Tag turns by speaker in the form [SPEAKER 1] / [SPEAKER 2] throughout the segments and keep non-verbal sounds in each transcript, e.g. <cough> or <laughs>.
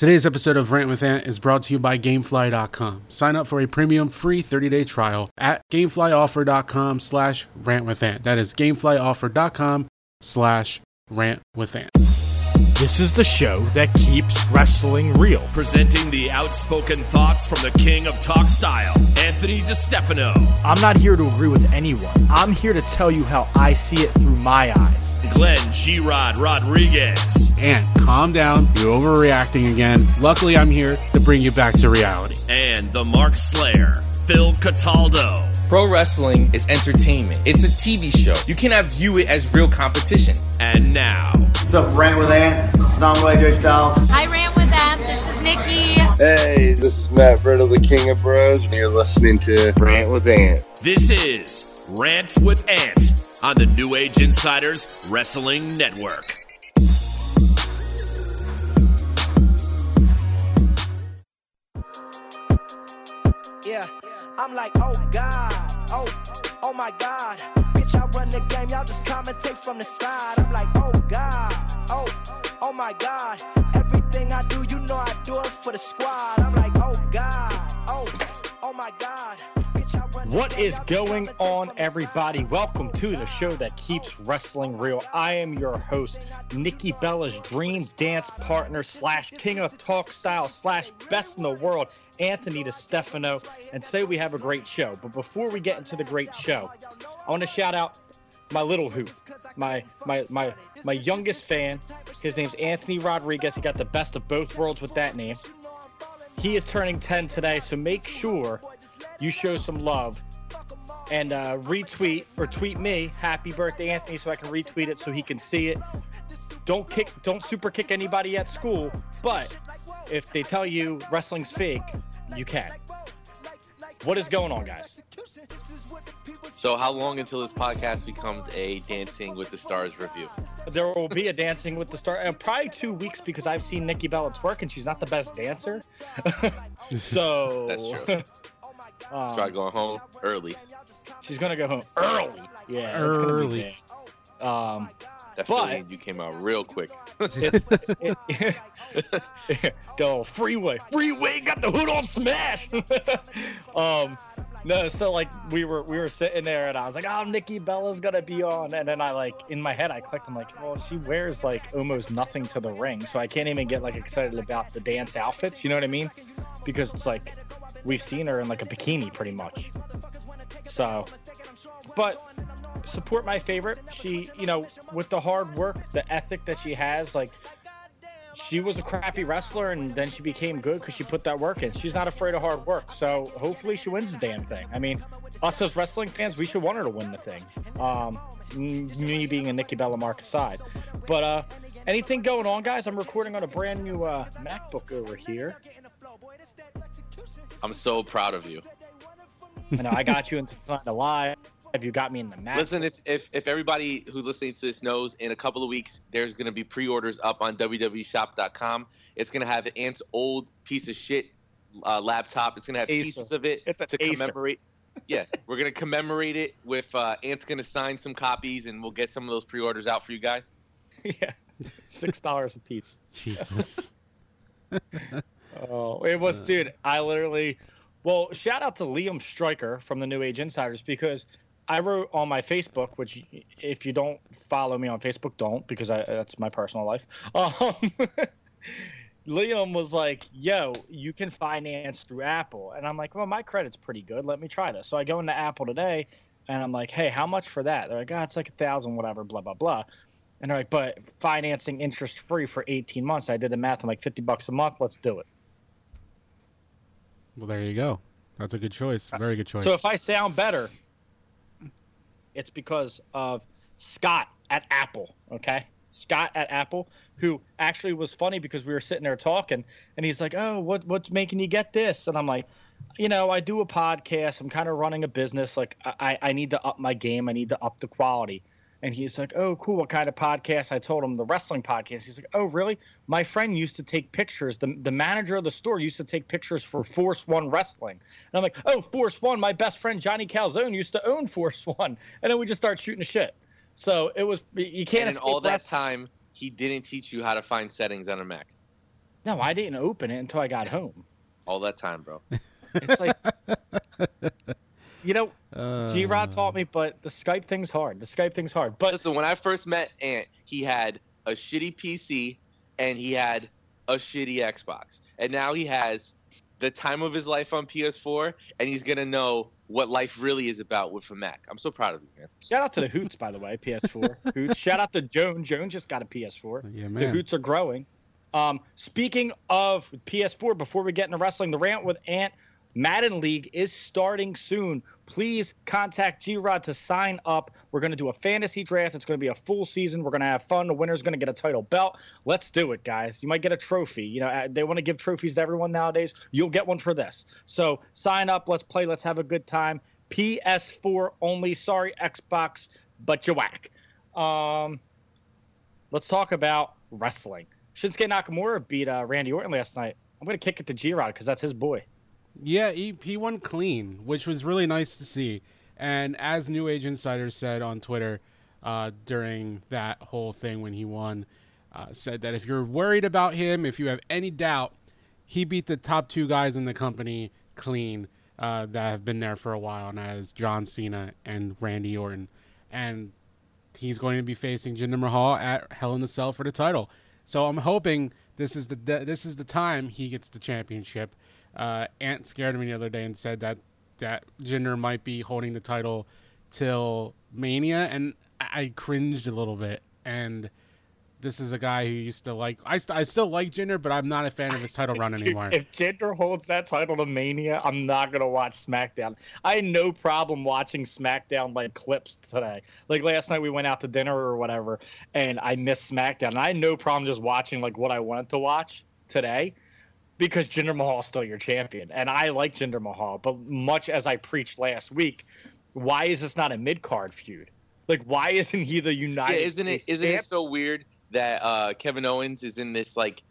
[SPEAKER 1] Today's episode of Rant with Ant is brought to you by Gamefly.com. Sign up for a premium free 30-day trial at GameflyOffer.com slash Rant with Ant. That is GameflyOffer.com slash Rant with Ant.
[SPEAKER 2] This is the show that keeps wrestling real.
[SPEAKER 3] Presenting the outspoken thoughts from the king of talk style, Anthony DeStefano.
[SPEAKER 2] I'm not here to agree with anyone. I'm here to tell you how I see it through my eyes.
[SPEAKER 3] Glenn G-Rod Rodriguez.
[SPEAKER 1] And calm down, you're overreacting again. Luckily, I'm here to bring you back to reality.
[SPEAKER 3] And the Mark Slayer, Phil Cataldo.
[SPEAKER 4] Pro wrestling is entertainment. It's a TV show. You cannot view it as real competition.
[SPEAKER 3] And now,
[SPEAKER 5] What's up, Rant with Ant? Phenomenal AJ Styles.
[SPEAKER 6] Hi, Rant with Ant. This is Nikki.
[SPEAKER 7] Hey, this is Matt Riddle, the King of Bros, and you're listening to Rant with Ant.
[SPEAKER 3] this is Rant with Ant on the New Age Insiders Wrestling Network.
[SPEAKER 8] Yeah, I'm like, oh God, oh, oh my God. Bitch, I run the game, y'all just commentate from the side. I'm like, oh God, oh, oh my God. Everything I do, you know I do it for the squad. I'm like, oh God, oh, oh my God.
[SPEAKER 2] What is going on, everybody? Welcome to the show that keeps wrestling real. I am your host, Nikki Bella's dream dance partner slash king of talk style slash best in the world, Anthony DeStefano. And today we have a great show. But before we get into the great show, I want to shout out my little hoop, my my my my youngest fan. His name's Anthony Rodriguez. He got the best of both worlds with that name. He is turning 10 today, so make sure you show some love. And uh, retweet or tweet me happy birthday anthony so i can retweet it so he can see it. Don't kick don't super kick anybody at school but if they tell you wrestling's fake you can. What is going on guys?
[SPEAKER 4] So, how long until this podcast becomes a Dancing with the Stars review?
[SPEAKER 2] there will be a dancing with the star and probably two weeks because i've seen nikki bella twerk and she's not the best dancer. <laughs> <laughs> So
[SPEAKER 4] That's true. <laughs> That's
[SPEAKER 2] um,
[SPEAKER 4] why going home early.
[SPEAKER 2] she's gonna go home early yeah it's gonna
[SPEAKER 1] Early.
[SPEAKER 2] um
[SPEAKER 4] That
[SPEAKER 2] But-
[SPEAKER 4] you came out real quick.
[SPEAKER 2] It's, it, <laughs> go <laughs> freeway, freeway, got the hood on smash. <laughs> um, no, so like we were we were sitting there and I was like, oh, Nikki Bella's gonna be on, and then I like in my head I clicked, I'm like, well, she wears like almost nothing to the ring, so I can't even get like excited about the dance outfits. You know what I mean? Because it's like we've seen her in like a bikini pretty much. So, but support my favorite. She, you know, with the hard work, the ethic that she has, like she was a crappy wrestler and then she became good because she put that work in. She's not afraid of hard work. So hopefully she wins the damn thing. I mean, us as wrestling fans, we should want her to win the thing. Um, me being a Nikki Bella mark aside. But uh, anything going on, guys? I'm recording on a brand new uh, MacBook over here.
[SPEAKER 4] I'm so proud of you.
[SPEAKER 2] I know I got you into the live. Have you got me in the Mac?
[SPEAKER 4] Listen, if, if if everybody who's listening to this knows, in a couple of weeks, there's going to be pre-orders up on www.shop.com. It's going to have Ant's old piece of shit uh, laptop. It's going to have
[SPEAKER 2] Acer.
[SPEAKER 4] pieces of it to
[SPEAKER 2] Acer.
[SPEAKER 4] commemorate. Yeah, we're going to commemorate it with uh, Ant's going to sign some copies, and we'll get some of those pre-orders out for you guys. <laughs>
[SPEAKER 2] yeah, six dollars a piece.
[SPEAKER 1] Jesus. <laughs>
[SPEAKER 2] Oh, it was, dude. I literally, well, shout out to Liam Stryker from the New Age Insiders because I wrote on my Facebook, which if you don't follow me on Facebook, don't because I, that's my personal life. <laughs> Um, Liam was like, "Yo, you can finance through Apple," and I'm like, "Well, my credit's pretty good. Let me try this." So I go into Apple today, and I'm like, "Hey, how much for that?" They're like, "Ah, it's like a thousand, whatever, blah blah blah." And they're like, "But financing interest free for 18 months." I did the math. I'm like, 50 bucks a month. Let's do it.
[SPEAKER 1] Well, there you go. That's a good choice. Uh, Very good choice.
[SPEAKER 2] So if I sound better, it's because of Scott at Apple. Okay, Scott at Apple, who actually was funny because we were sitting there talking, and he's like, "Oh, what what's making you get this?" And I'm like, "You know, I do a podcast. I'm kind of running a business. Like, I I need to up my game. I need to up the quality." And he's like, "Oh, cool. What kind of podcast?" I told him the wrestling podcast. He's like, "Oh, really? My friend used to take pictures. The the manager of the store used to take pictures for Force One Wrestling." And I'm like, "Oh, Force One. My best friend Johnny Calzone used to own Force One." And then we just start shooting the shit. So it was you can't
[SPEAKER 4] And
[SPEAKER 2] escape
[SPEAKER 4] all that
[SPEAKER 2] wrestling.
[SPEAKER 4] time, he didn't teach you how to find settings on a Mac.
[SPEAKER 2] No, I didn't open it until I got home.
[SPEAKER 4] All that time, bro. <laughs>
[SPEAKER 2] It's like, you know,
[SPEAKER 1] Uh,
[SPEAKER 2] G Rod taught me, but the Skype thing's hard. The Skype thing's hard. But
[SPEAKER 4] Listen, when I first met Ant, he had a shitty PC and he had a shitty Xbox. And now he has the time of his life on PS4 and he's going to know what life really is about with a Mac. I'm so proud of you, man.
[SPEAKER 2] shout out to the Hoots, by the way, PS4. <laughs> Hoots. Shout out to Joan. Joan just got a PS4.
[SPEAKER 1] Yeah, man. The.
[SPEAKER 2] Hoots are growing. Um, speaking of PS4, before we get into wrestling, the rant with Ant Madden League is starting soon. Please contact G Rod to sign up. We're going to do a fantasy draft. It's going to be a full season. We're going to have fun. The winner's going to get a title belt. Let's do it, guys. You might get a trophy. You know, uh, they want to give trophies to everyone nowadays. You'll get one for this. So sign up. Let's play. Let's have a good time. PS4 only. Sorry, Xbox, but you whack. Um, let's talk about wrestling. Shinsuke Nakamura beat uh, Randy Orton last night. I'm going to kick it to G Rod because that's his boy.
[SPEAKER 1] Yeah, he, he won clean, which was really nice to see. And as New Age Insider said on Twitter uh, during that whole thing when he won, uh, said that if you're worried about him, if you have any doubt, he beat the top two guys in the company clean uh, that have been there for a while, and that is John Cena and Randy Orton. And he's going to be facing Jinder Mahal at Hell in a Cell for the title. So I'm hoping this is the this is the time he gets the championship. Uh, Ant scared me the other day and said that that Jinder might be holding the title till Mania, and I cringed a little bit. And this is a guy who used to like I, st- I still like Jinder, but I'm not a fan of his title run <laughs> anymore.
[SPEAKER 2] if Jinder holds that title to Mania, I'm not gonna watch SmackDown. I had no problem watching SmackDown like clips today. Like last night, we went out to dinner or whatever, and I missed SmackDown. And I had no problem just watching like what I wanted to watch today, because Jinder Mahal is still your champion, and I like Jinder Mahal. But much as I preached last week, why is this not a mid card feud? Like, why isn't he the United?
[SPEAKER 4] Yeah, isn't it
[SPEAKER 2] States
[SPEAKER 4] isn't
[SPEAKER 2] champ?
[SPEAKER 4] it so weird that uh, Kevin Owens is in this like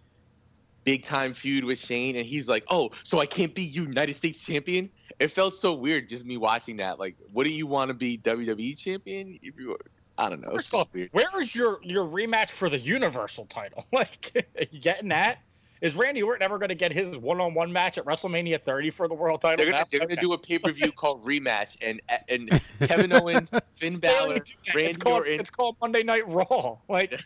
[SPEAKER 4] big time feud with Shane and he's like, "Oh, so I can't be United States champion?" It felt so weird just me watching that. Like, wouldn't you want to be WWE champion if you were I don't know.
[SPEAKER 2] First off,
[SPEAKER 4] weird.
[SPEAKER 2] where is your your rematch for the Universal title? <laughs> Like, you getting that? Is Randy Orton ever going to get his one-on-one match at WrestleMania 30 for the world title?
[SPEAKER 4] They're gonna,
[SPEAKER 2] now?
[SPEAKER 4] they're gonna
[SPEAKER 2] Okay.
[SPEAKER 4] do a pay per view called Rematch, and and <laughs> Kevin Owens, Finn Balor. Randy
[SPEAKER 2] it's called,
[SPEAKER 4] Orton.
[SPEAKER 2] it's called Monday Night Raw. <laughs> Like,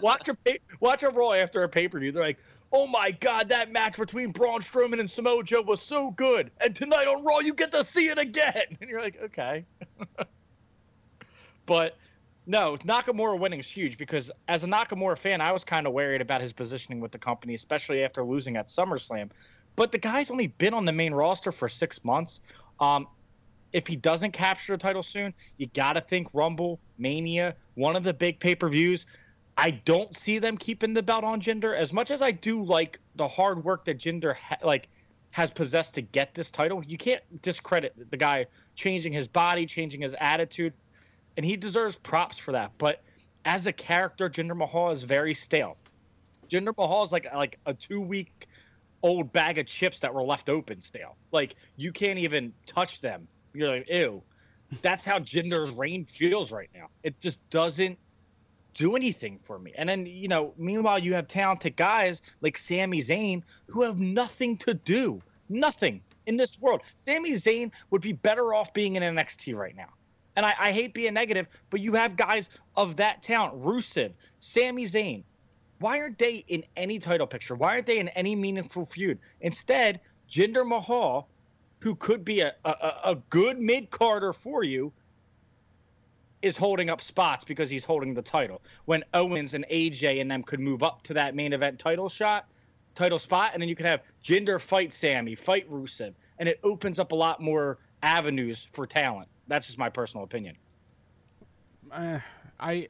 [SPEAKER 2] watch a pay, watch a Raw after a pay per view. They're like, "Oh my God, that match between Braun Strowman and Samoa Joe was so good." And tonight on Raw, you get to see it again. <laughs> And you're like, okay. but no, Nakamura winning is huge because as a Nakamura fan, I was kind of worried about his positioning with the company, especially after losing at SummerSlam. But the guy's only been on the main roster for six months. Um, if he doesn't capture the title soon, you got to think Rumble, Mania, one of the big pay per views. I don't see them keeping the belt on Jinder as much as I do like the hard work that Jinder ha- like has possessed to get this title. You can't discredit the guy changing his body, changing his attitude, and he deserves props for that. But as a character, Jinder Mahal is very stale. Jinder Mahal is like like a two week old bag of chips that were left open stale. Like you can't even touch them. You're like, ew. That's how Jinder's reign feels right now. It just doesn't do anything for me. And then, you know, meanwhile you have talented guys like Sami Zayn who have nothing to do. Nothing in this world. Sami Zayn would be better off being in NXT right now. And I, I hate being negative, but you have guys of that talent, Rusev, Sami Zayn. Why aren't they in any title picture? Why aren't they in any meaningful feud? Instead, Jinder Mahal, who could be a, a, a good mid carder for you, is holding up spots because he's holding the title. When Owens and AJ and them could move up to that main event title shot, title spot, and then you could have Jinder fight Sammy, fight Rusev, and it opens up a lot more avenues for talent. That's just my personal opinion.
[SPEAKER 1] uh, I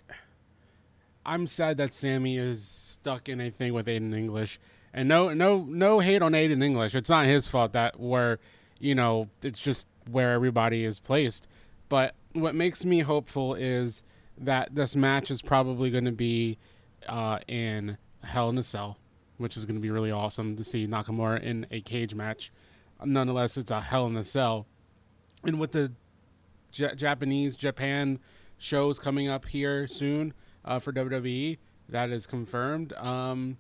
[SPEAKER 1] I'm sad that Sammy is stuck in a thing with Aiden English. And no no no hate on Aiden English. It's not his fault that where you know, it's just where everybody is placed. But what makes me hopeful is that this match is probably going to be uh, in Hell in a Cell, which is going to be really awesome to see Nakamura in a cage match. Nonetheless, it's a Hell in a Cell. And with the J- Japanese Japan shows coming up here soon uh, for WWE. That is confirmed. Um,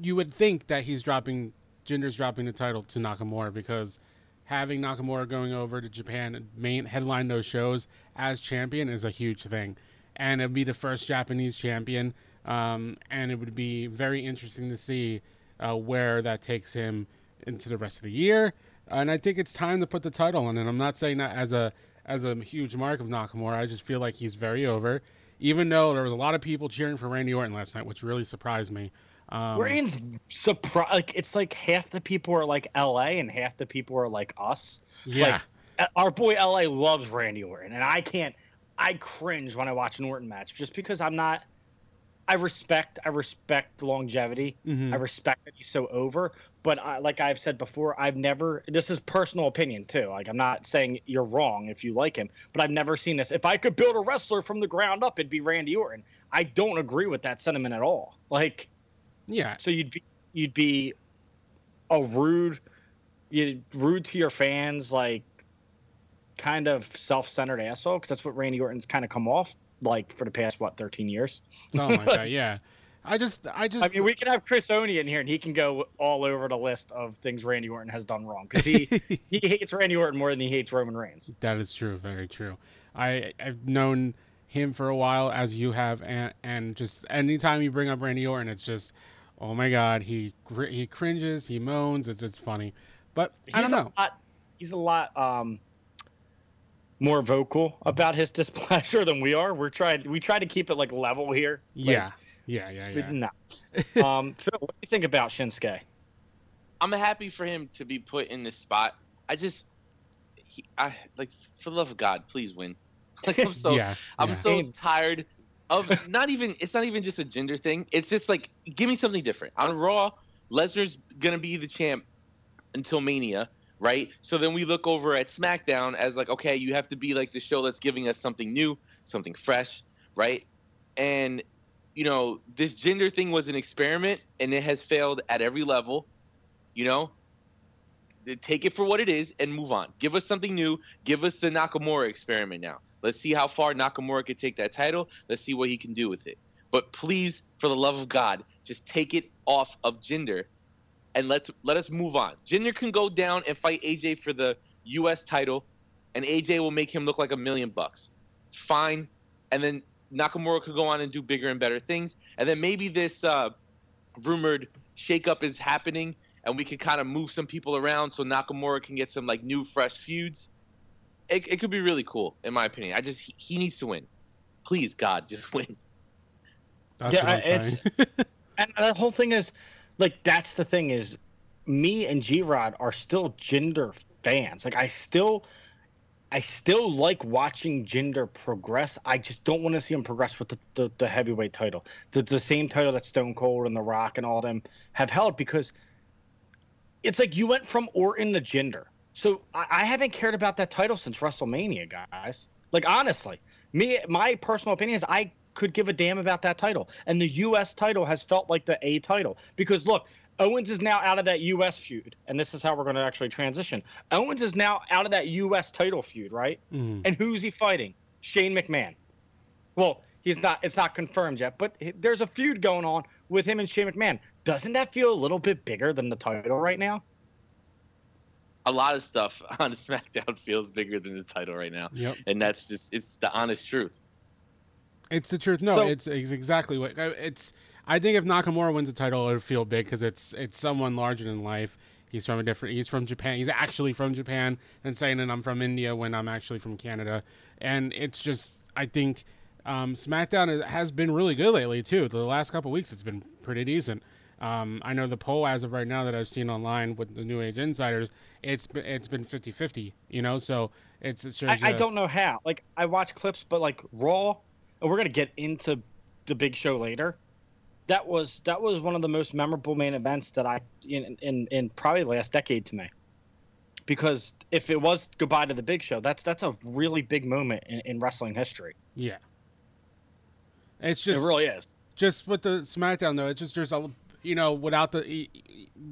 [SPEAKER 1] you would think that he's dropping Jinder's dropping the title to Nakamura because having Nakamura going over to Japan and main headline those shows as champion is a huge thing, and it'd be the first Japanese champion, um, and it would be very interesting to see uh, where that takes him into the rest of the year. And I think it's time to put the title on. And I'm not saying that as a as a huge mark of Nakamura. I just feel like he's very over. Even though there was a lot of people cheering for Randy Orton last night, which really surprised me. Um,
[SPEAKER 2] We're in surprise. Like it's like half the people are like L.A. and half the people are like us.
[SPEAKER 1] yeah,
[SPEAKER 2] Like, our boy L.A. loves Randy Orton, and I can't. I cringe when I watch an Orton match just because I'm not. I respect. I respect longevity.
[SPEAKER 1] Mhm.
[SPEAKER 2] I respect that he's so over. But I, like I've said before, I've never. This is personal opinion too. Like I'm not saying you're wrong if you like him, but I've never seen this. If I could build a wrestler from the ground up, it'd be Randy Orton. I don't agree with that sentiment at all. Like
[SPEAKER 1] yeah,
[SPEAKER 2] so you'd be you'd be a rude, you rude to your fans, like kind of self-centered asshole because that's what Randy Orton's kind of come off like for the past what 13 years.
[SPEAKER 1] Oh something like that. Yeah, <laughs> I just, I just,
[SPEAKER 2] I mean, we can have Chris Oni in here and he can go all over the list of things Randy Orton has done wrong because he <laughs> he hates Randy Orton more than he hates Roman Reigns.
[SPEAKER 1] That is true. Very true. I I've known him for a while, as you have, and and just anytime you bring up Randy Orton, it's just, oh my god, he gr- he cringes, he moans. It's it's funny, but I don't
[SPEAKER 2] He's a
[SPEAKER 1] know.
[SPEAKER 2] lot- he's a lot um more vocal about his displeasure <laughs> than we are. We're trying we try to keep it like level here. Like,
[SPEAKER 1] Yeah, yeah, yeah, yeah.
[SPEAKER 2] No. <laughs> um, Phil, what do you think about Shinsuke?
[SPEAKER 4] I'm happy for him to be put in this spot. I just, he, I like for the love of God, please win. <laughs> Like I'm so,
[SPEAKER 1] yeah,
[SPEAKER 4] I'm
[SPEAKER 1] yeah.
[SPEAKER 4] so tired of <laughs> not even. It's not even just a Jinder thing. It's just like give me something different. On Raw, Lesnar's gonna be the champ until Mania, right? So then we look over at SmackDown as like, okay, you have to be like the show that's giving us something new, something fresh, right? And you know, this Jinder thing was an experiment, and it has failed at every level. You know, take it for what it is and move on. Give us something new. Give us the Nakamura experiment now. Let's see how far Nakamura can take that title. Let's see what he can do with it. But please, for the love of God, just take it off of Jinder and let's let us move on. Jinder can go down and fight AJ for the US title, and AJ will make him look like a million bucks. It's fine. And then Nakamura could go on and do bigger and better things. And then maybe this uh, rumored shakeup is happening, and we can kind of move some people around so Nakamura can get some like new, fresh feuds. It, it could be really cool, in my opinion. I just he, he needs to win. Please, God, just <laughs> win.
[SPEAKER 1] That's
[SPEAKER 2] Yeah,
[SPEAKER 1] what I'm
[SPEAKER 2] it's-
[SPEAKER 1] saying. <laughs>
[SPEAKER 2] And the whole thing is, like, that's the thing is, me and G Rod are still Jinder fans. Like, I still, I still like watching Jinder progress. I just don't want to see him progress with the, the, the heavyweight title, the, the same title that Stone Cold and The Rock and all them have held because it's like you went from Orton to Jinder. So I, I haven't cared about that title since WrestleMania, guys. Like honestly, me, my personal opinion is I could give a damn about that title, and the U.S. title has felt like the A title because look, Owens is now out of that U.S. feud, and this is how we're going to actually transition. Owens is now out of that U.S. title feud, right?
[SPEAKER 1] Mhm.
[SPEAKER 2] And who's he fighting? Shane McMahon. Well, he's not. It's not confirmed yet, but there's a feud going on with him and Shane McMahon. Doesn't that feel a little bit bigger than the title right now?
[SPEAKER 4] A lot of stuff <laughs> on SmackDown feels bigger than the title right now,
[SPEAKER 1] Yep.
[SPEAKER 4] and that's just it's the honest truth.
[SPEAKER 1] It's the truth. No,
[SPEAKER 2] So-
[SPEAKER 1] it's, it's exactly what it's. I think if Nakamura wins the title, it would feel big because it's it's someone larger than life. He's from a different. He's from Japan. He's actually from Japan, and saying that I'm from India when I'm actually from Canada. And it's just, I think um, SmackDown has been really good lately too. The last couple weeks, it's been pretty decent. Um, I know the poll as of right now that I've seen online with the New Age Insiders, it's been, it's been 50-50, You know, so it's it
[SPEAKER 2] I, I don't know how. Like I watch clips, but like Raw, and we're gonna get into the big show later. That was that was one of the most memorable main events that I in in, in probably last decade to me. Because if it was goodbye to the big show, that's that's a really big moment in, in wrestling history.
[SPEAKER 1] Yeah. It's just
[SPEAKER 2] it really is.
[SPEAKER 1] just with the SmackDown though, it's just there's a you know without the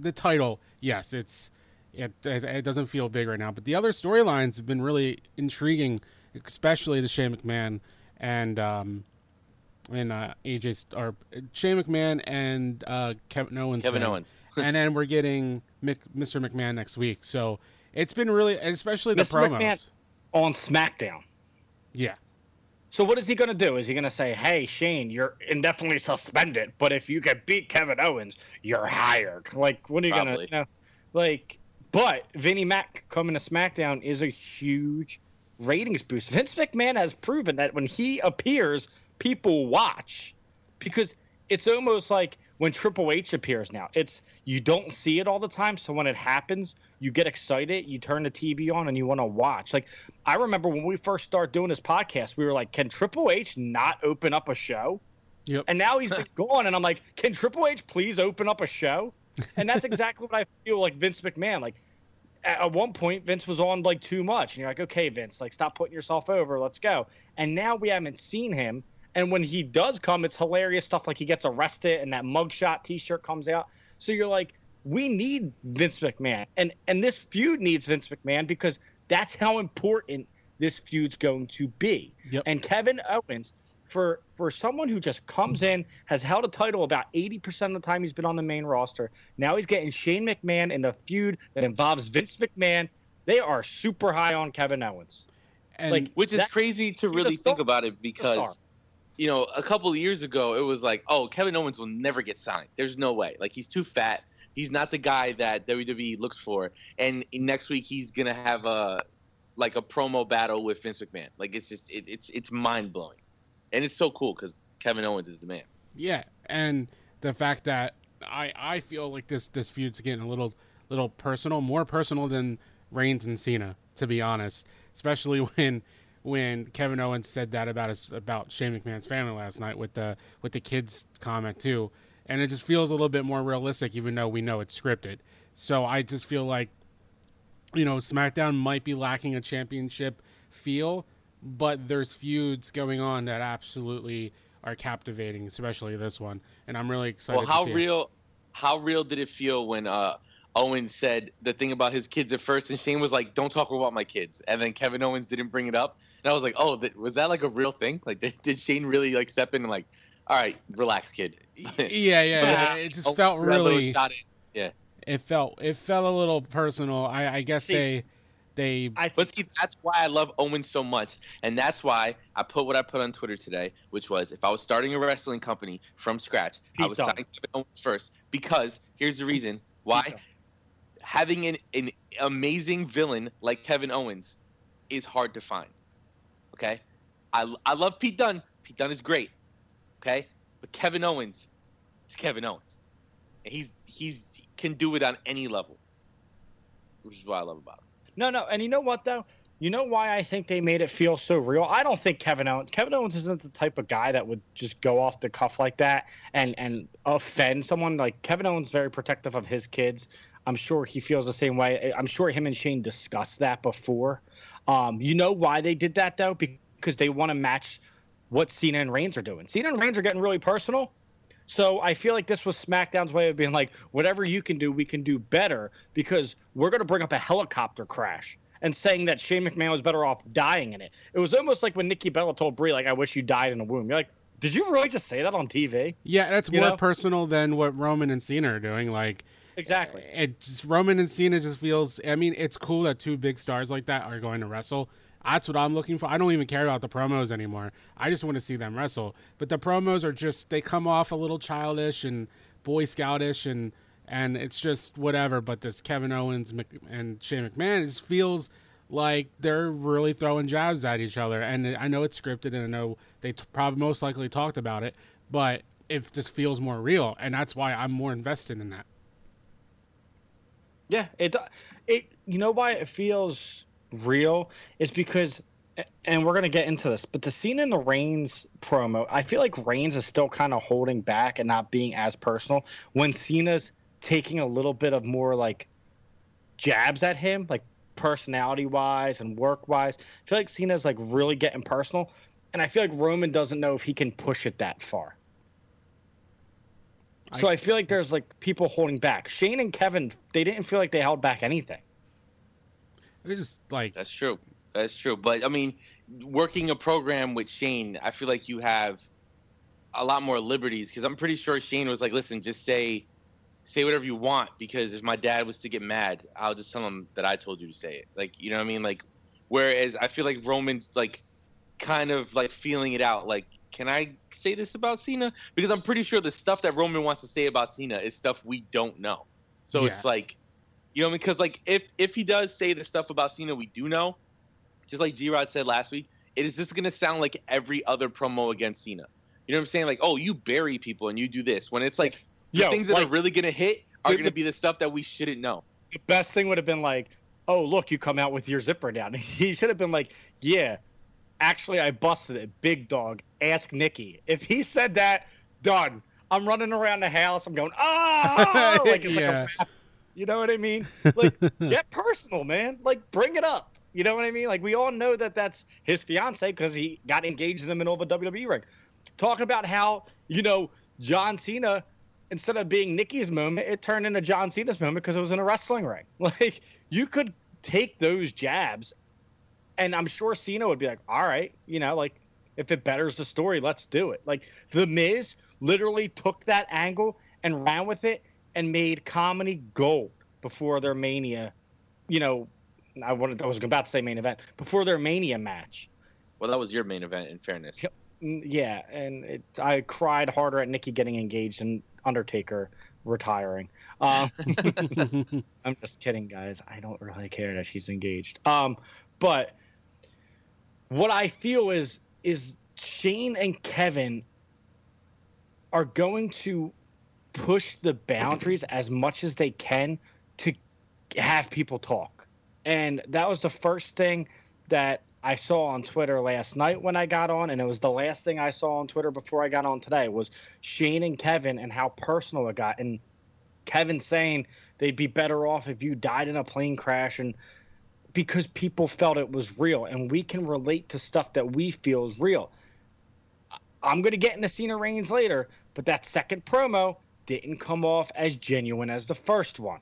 [SPEAKER 1] the title, yes, it's it it, it doesn't feel big right now. But the other storylines have been really intriguing, especially the Shane McMahon and um and uh, AJ St- or Shane McMahon and uh, Kevin Owens.
[SPEAKER 4] Kevin
[SPEAKER 1] thing.
[SPEAKER 4] Owens. <laughs>
[SPEAKER 1] and then we're getting Mick, Mr. McMahon next week. So it's been really, especially the
[SPEAKER 2] Mr.
[SPEAKER 1] promos.
[SPEAKER 2] McMahon- on SmackDown.
[SPEAKER 1] Yeah,
[SPEAKER 2] So what is he going to do? Is he going to say, "Hey, Shane, you're indefinitely suspended, but if you can beat Kevin Owens, you're hired"? Like, what are you going to,
[SPEAKER 4] Probably.
[SPEAKER 2] you know, like? But Vinnie Mac coming to SmackDown is a huge ratings boost. Vince McMahon has proven that when he appears, people watch because it's almost like when Triple H appears now. It's you don't see it all the time, so when it happens, you get excited, you turn the TV on and you want to watch. Like I remember when we first started doing this podcast, we were like, "Can Triple H not open up a show?"
[SPEAKER 1] Yep.
[SPEAKER 2] And now he's been <laughs> gone, and I'm like, "Can Triple H please open up a show?" And that's exactly what I feel like Vince McMahon. Like at at one point, Vince was on like too much, and you're like, "Okay, Vince, like stop putting yourself over, let's go." And now we haven't seen him. And when he does come, it's hilarious stuff like he gets arrested and that mugshot T-shirt comes out. So you're like, we need Vince McMahon, and and this feud needs Vince McMahon because that's how important this feud's going to be.
[SPEAKER 1] Yep.
[SPEAKER 2] And Kevin Owens, for for someone who just comes in, has held a title about eighty percent of the time he's been on the main roster. Now he's getting Shane McMahon in a feud that involves Vince McMahon. They are super high on Kevin Owens.
[SPEAKER 1] and
[SPEAKER 2] Like
[SPEAKER 4] Which is
[SPEAKER 2] that-
[SPEAKER 4] crazy to really think about it because, you know, a couple of years ago, it was like, oh, Kevin Owens will never get signed. There's no way. Like, he's too fat. He's not the guy that WWE looks for. And next week, he's to have a, like, a promo battle with Vince McMahon. Like, it's just, it, it's, it's mind blowing. And it's so cool because Kevin Owens is the man.
[SPEAKER 1] Yeah, and the fact that I I feel like this this feud's getting a little little personal, more personal than Reigns and Cena, to be honest. Especially <laughs> when when Kevin Owens said that about his about Shane McMahon's family last night with the with the kids comment too, and it just feels a little bit more realistic, even though we know it's scripted. So I just feel like you know SmackDown might be lacking a championship feel, but there's feuds going on that absolutely are captivating, especially this one, and I'm really excited.
[SPEAKER 4] well, how
[SPEAKER 1] to see it.
[SPEAKER 4] real, how real did it feel when uh, Owens said the thing about his kids at first, and Shane was like, "Don't talk about my kids," and then Kevin Owens didn't bring it up, and I was like, "Oh, that, was that like a real thing? Like, did, did Shane really like step in and like, all right, relax, kid." <laughs>
[SPEAKER 1] Yeah, yeah, yeah. It just
[SPEAKER 4] Oh,
[SPEAKER 1] felt really.
[SPEAKER 4] shot in.
[SPEAKER 1] It felt it felt a little personal. I, I guess
[SPEAKER 2] See,
[SPEAKER 1] they they
[SPEAKER 2] I
[SPEAKER 4] But see, that's why I love Owens so much, and that's why I put what I put on Twitter today, which was if I was starting a wrestling company from scratch, I
[SPEAKER 2] Pete
[SPEAKER 4] was
[SPEAKER 2] Dunne.
[SPEAKER 4] signing Kevin Owens first because here's the reason why.
[SPEAKER 2] Dunne.
[SPEAKER 4] Having an, an amazing villain like Kevin Owens is hard to find. Okay, I, I love Pete Dunne. Pete Dunne is great. Okay, but Kevin Owens is Kevin Owens, and he's he's he can do it on any level, which is what I love about him.
[SPEAKER 2] No, no, and you know what though? You know why I think they made it feel so real? I don't think Kevin Owens. Kevin Owens isn't the type of guy that would just go off the cuff like that and and offend someone. Like Kevin Owens, very protective of his kids. I'm sure he feels the same way. I'm sure him and Shane discussed that before. Um, you know why they did that though? Because they want to match what Cena and Reigns are doing. Cena and Reigns are getting really personal. So I feel like this was SmackDown's way of being like, whatever you can do, we can do better because we're going to bring up a helicopter crash and saying that Shane McMahon was better off dying in it. It was almost like when Nikki Bella told Brie, like, I wish you died in a womb. You're like, did you really just say that on TV?
[SPEAKER 1] yeah, that's
[SPEAKER 2] You
[SPEAKER 1] more
[SPEAKER 2] know?
[SPEAKER 1] personal than what Roman and Cena are doing. Like
[SPEAKER 2] Exactly.
[SPEAKER 1] Eh, it just Roman and Cena just feels. I mean, it's cool that two big stars like that are going to wrestle. That's what I'm looking for. I don't even care about the promos anymore. I just want to see them wrestle. But the promos are just they come off a little childish and boy scoutish and and it's just whatever. But this Kevin Owens and Shane McMahon it just feels like they're really throwing jabs at each other. And I know it's scripted and I know they t- probably most likely talked about it, but it just feels more real, and that's why I'm more invested in that.
[SPEAKER 2] Yeah, it it you know why it feels real is because and we're gonna get into this, but the scene in the Reigns promo, I feel like Reigns is still kind of holding back and not being as personal when Cena's taking a little bit of more like jabs at him, like personality wise and work wise. I feel like Cena's like really getting personal, and I feel like Roman doesn't know if he can push it that far. So I feel like there's like people holding back. Shane and Kevin, they didn't feel like they held back anything.
[SPEAKER 1] It's just like
[SPEAKER 4] That's true. That's true. But I mean, working a program with Shane, I feel like you have a lot more liberties because I'm pretty sure Shane was like, "Listen, just say, say whatever you want because if my dad was to get mad, I'll just tell him that I told you to say it." Like, you know what I mean? Like, whereas I feel like Roman's like, kind of like feeling it out. Like, can I say this about Cena? Because I'm pretty sure the stuff that Roman wants to say about Cena is stuff we don't know. So
[SPEAKER 1] Yeah.
[SPEAKER 4] it's like, you know, because like if if he does say the stuff about Cena we do know, just like G Rod said last week, it is just gonna sound like every other promo against Cena. You know what I'm saying? Like, oh, you bury people and you do this. When it's like the
[SPEAKER 2] Yo,
[SPEAKER 4] things that
[SPEAKER 2] like-
[SPEAKER 4] are really gonna hit are
[SPEAKER 2] the-
[SPEAKER 4] gonna be the stuff that we shouldn't know.
[SPEAKER 2] the best thing would have been like, "Oh, look, you come out with your zipper down." <laughs> He should have been like, "Yeah, actually, I busted it, big dog. Ask Nikki." If he said that, done. I'm running around the house. I'm going, "Ah!" <laughs> like it's
[SPEAKER 1] Yeah.
[SPEAKER 2] like a. You know what I mean? Like, <laughs> get personal, man. Like, bring it up. You know what I mean? Like, we all know that that's his fiance because he got engaged in the middle of a WWE ring. Talk about how you know John Cena instead of being Nikki's moment, it turned into John Cena's moment because it was in a wrestling ring. <laughs> Like you could take those jabs, and I'm sure Cena would be like, "All right, you know, like if it betters the story, let's do it." Like the Miz literally took that angle and ran with it and made comedy gold before their Mania. You know, I wanted I was about to say main event before their Mania match.
[SPEAKER 4] Well, that was your main event. In fairness,
[SPEAKER 2] Yeah, and it, I cried harder at Nikki getting engaged and Undertaker retiring. Um, <laughs> <laughs> I'm just kidding, guys. I don't really care that she's engaged. Um, but what I feel is is Shane and Kevin are going to push the boundaries as much as they can to have people talk. And that was the first thing that I saw on Twitter last night when I got on, and it was the last thing I saw on Twitter before I got on today was Shane and Kevin and how personal it got. And Kevin saying they'd be better off if you died in a plane crash and because people felt it was real and we can relate to stuff that we feel is real. I'm going to get into Cena Reigns later, but that second promo didn't come off as genuine as the first one.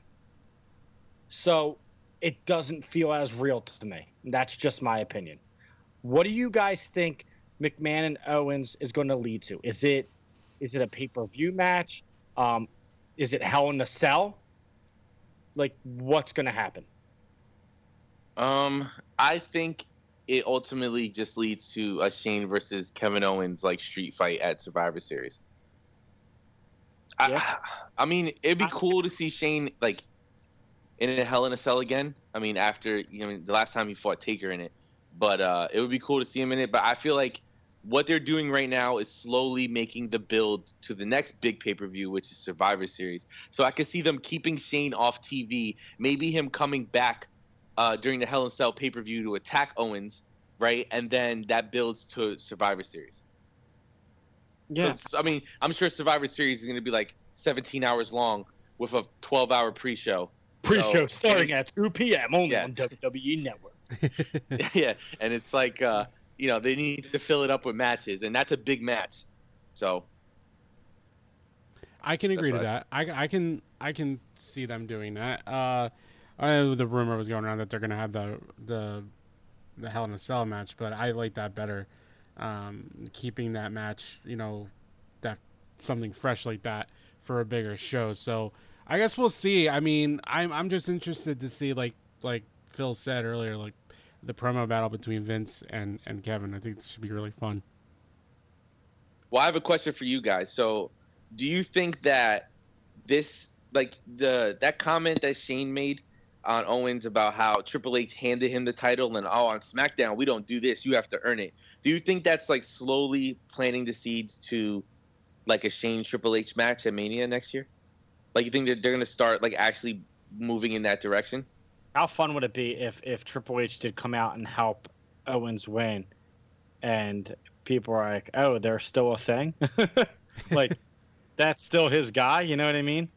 [SPEAKER 2] So it doesn't feel as real to me. That's just my opinion. What do you guys think McMahon and Owens is going to lead to? Is it is it a pay per view match? Um, is it Hell in a Cell? Like, what's going to happen?
[SPEAKER 4] Um, I think it ultimately just leads to a Shane versus Kevin Owens like street fight at Survivor Series.
[SPEAKER 2] Yeah.
[SPEAKER 4] I, I mean, it'd be cool to see Shane like in a Hell in a Cell again. I mean, after you know the last time he fought Taker in it, but uh, it would be cool to see him in it. But I feel like what they're doing right now is slowly making the build to the next big pay per view, which is Survivor Series. So I could see them keeping Shane off TV, maybe him coming back uh, during the Hell in a Cell pay per view to attack Owens, right? And then that builds to Survivor Series.
[SPEAKER 2] Yeah.
[SPEAKER 4] 'Cause, I mean, I'm sure Survivor Series is going to be like 17 hours long with a 12 hour pre show.
[SPEAKER 2] Pre-show
[SPEAKER 4] So-
[SPEAKER 2] starting at 2 p.m. only
[SPEAKER 4] Yeah.
[SPEAKER 2] on WWE Network. <laughs> <laughs>
[SPEAKER 4] yeah. And it's like, uh, you know, they need to fill it up with matches, and that's a big match. So,
[SPEAKER 1] I can agree
[SPEAKER 4] That's
[SPEAKER 1] to that. I, I can I can see them doing that. Uh, I know the rumor was going around that they're gonna have the the the Hell in a Cell match, but I like that better. Um, keeping that match, you know, that something fresh like that for a bigger show. So I guess we'll see. I mean, I'm I'm just interested to see like like Phil said earlier, like the promo battle between Vince and and Kevin. I think this should be really fun.
[SPEAKER 4] well, I have a question for you guys. So, do you think that this, like the that comment that Shane made on Owens about how Triple H handed him the title and oh on SmackDown we don't do this, you have to earn it. Do you think that's like slowly planting the seeds to like a Shane Triple H match at Mania next year? Like you think that they're gonna start like actually moving in that direction?
[SPEAKER 2] How fun would it be if if Triple H did come out and help Owens win, and people are like, "Oh, they're still a thing," <laughs> like <laughs> that's still his guy. You know what I mean?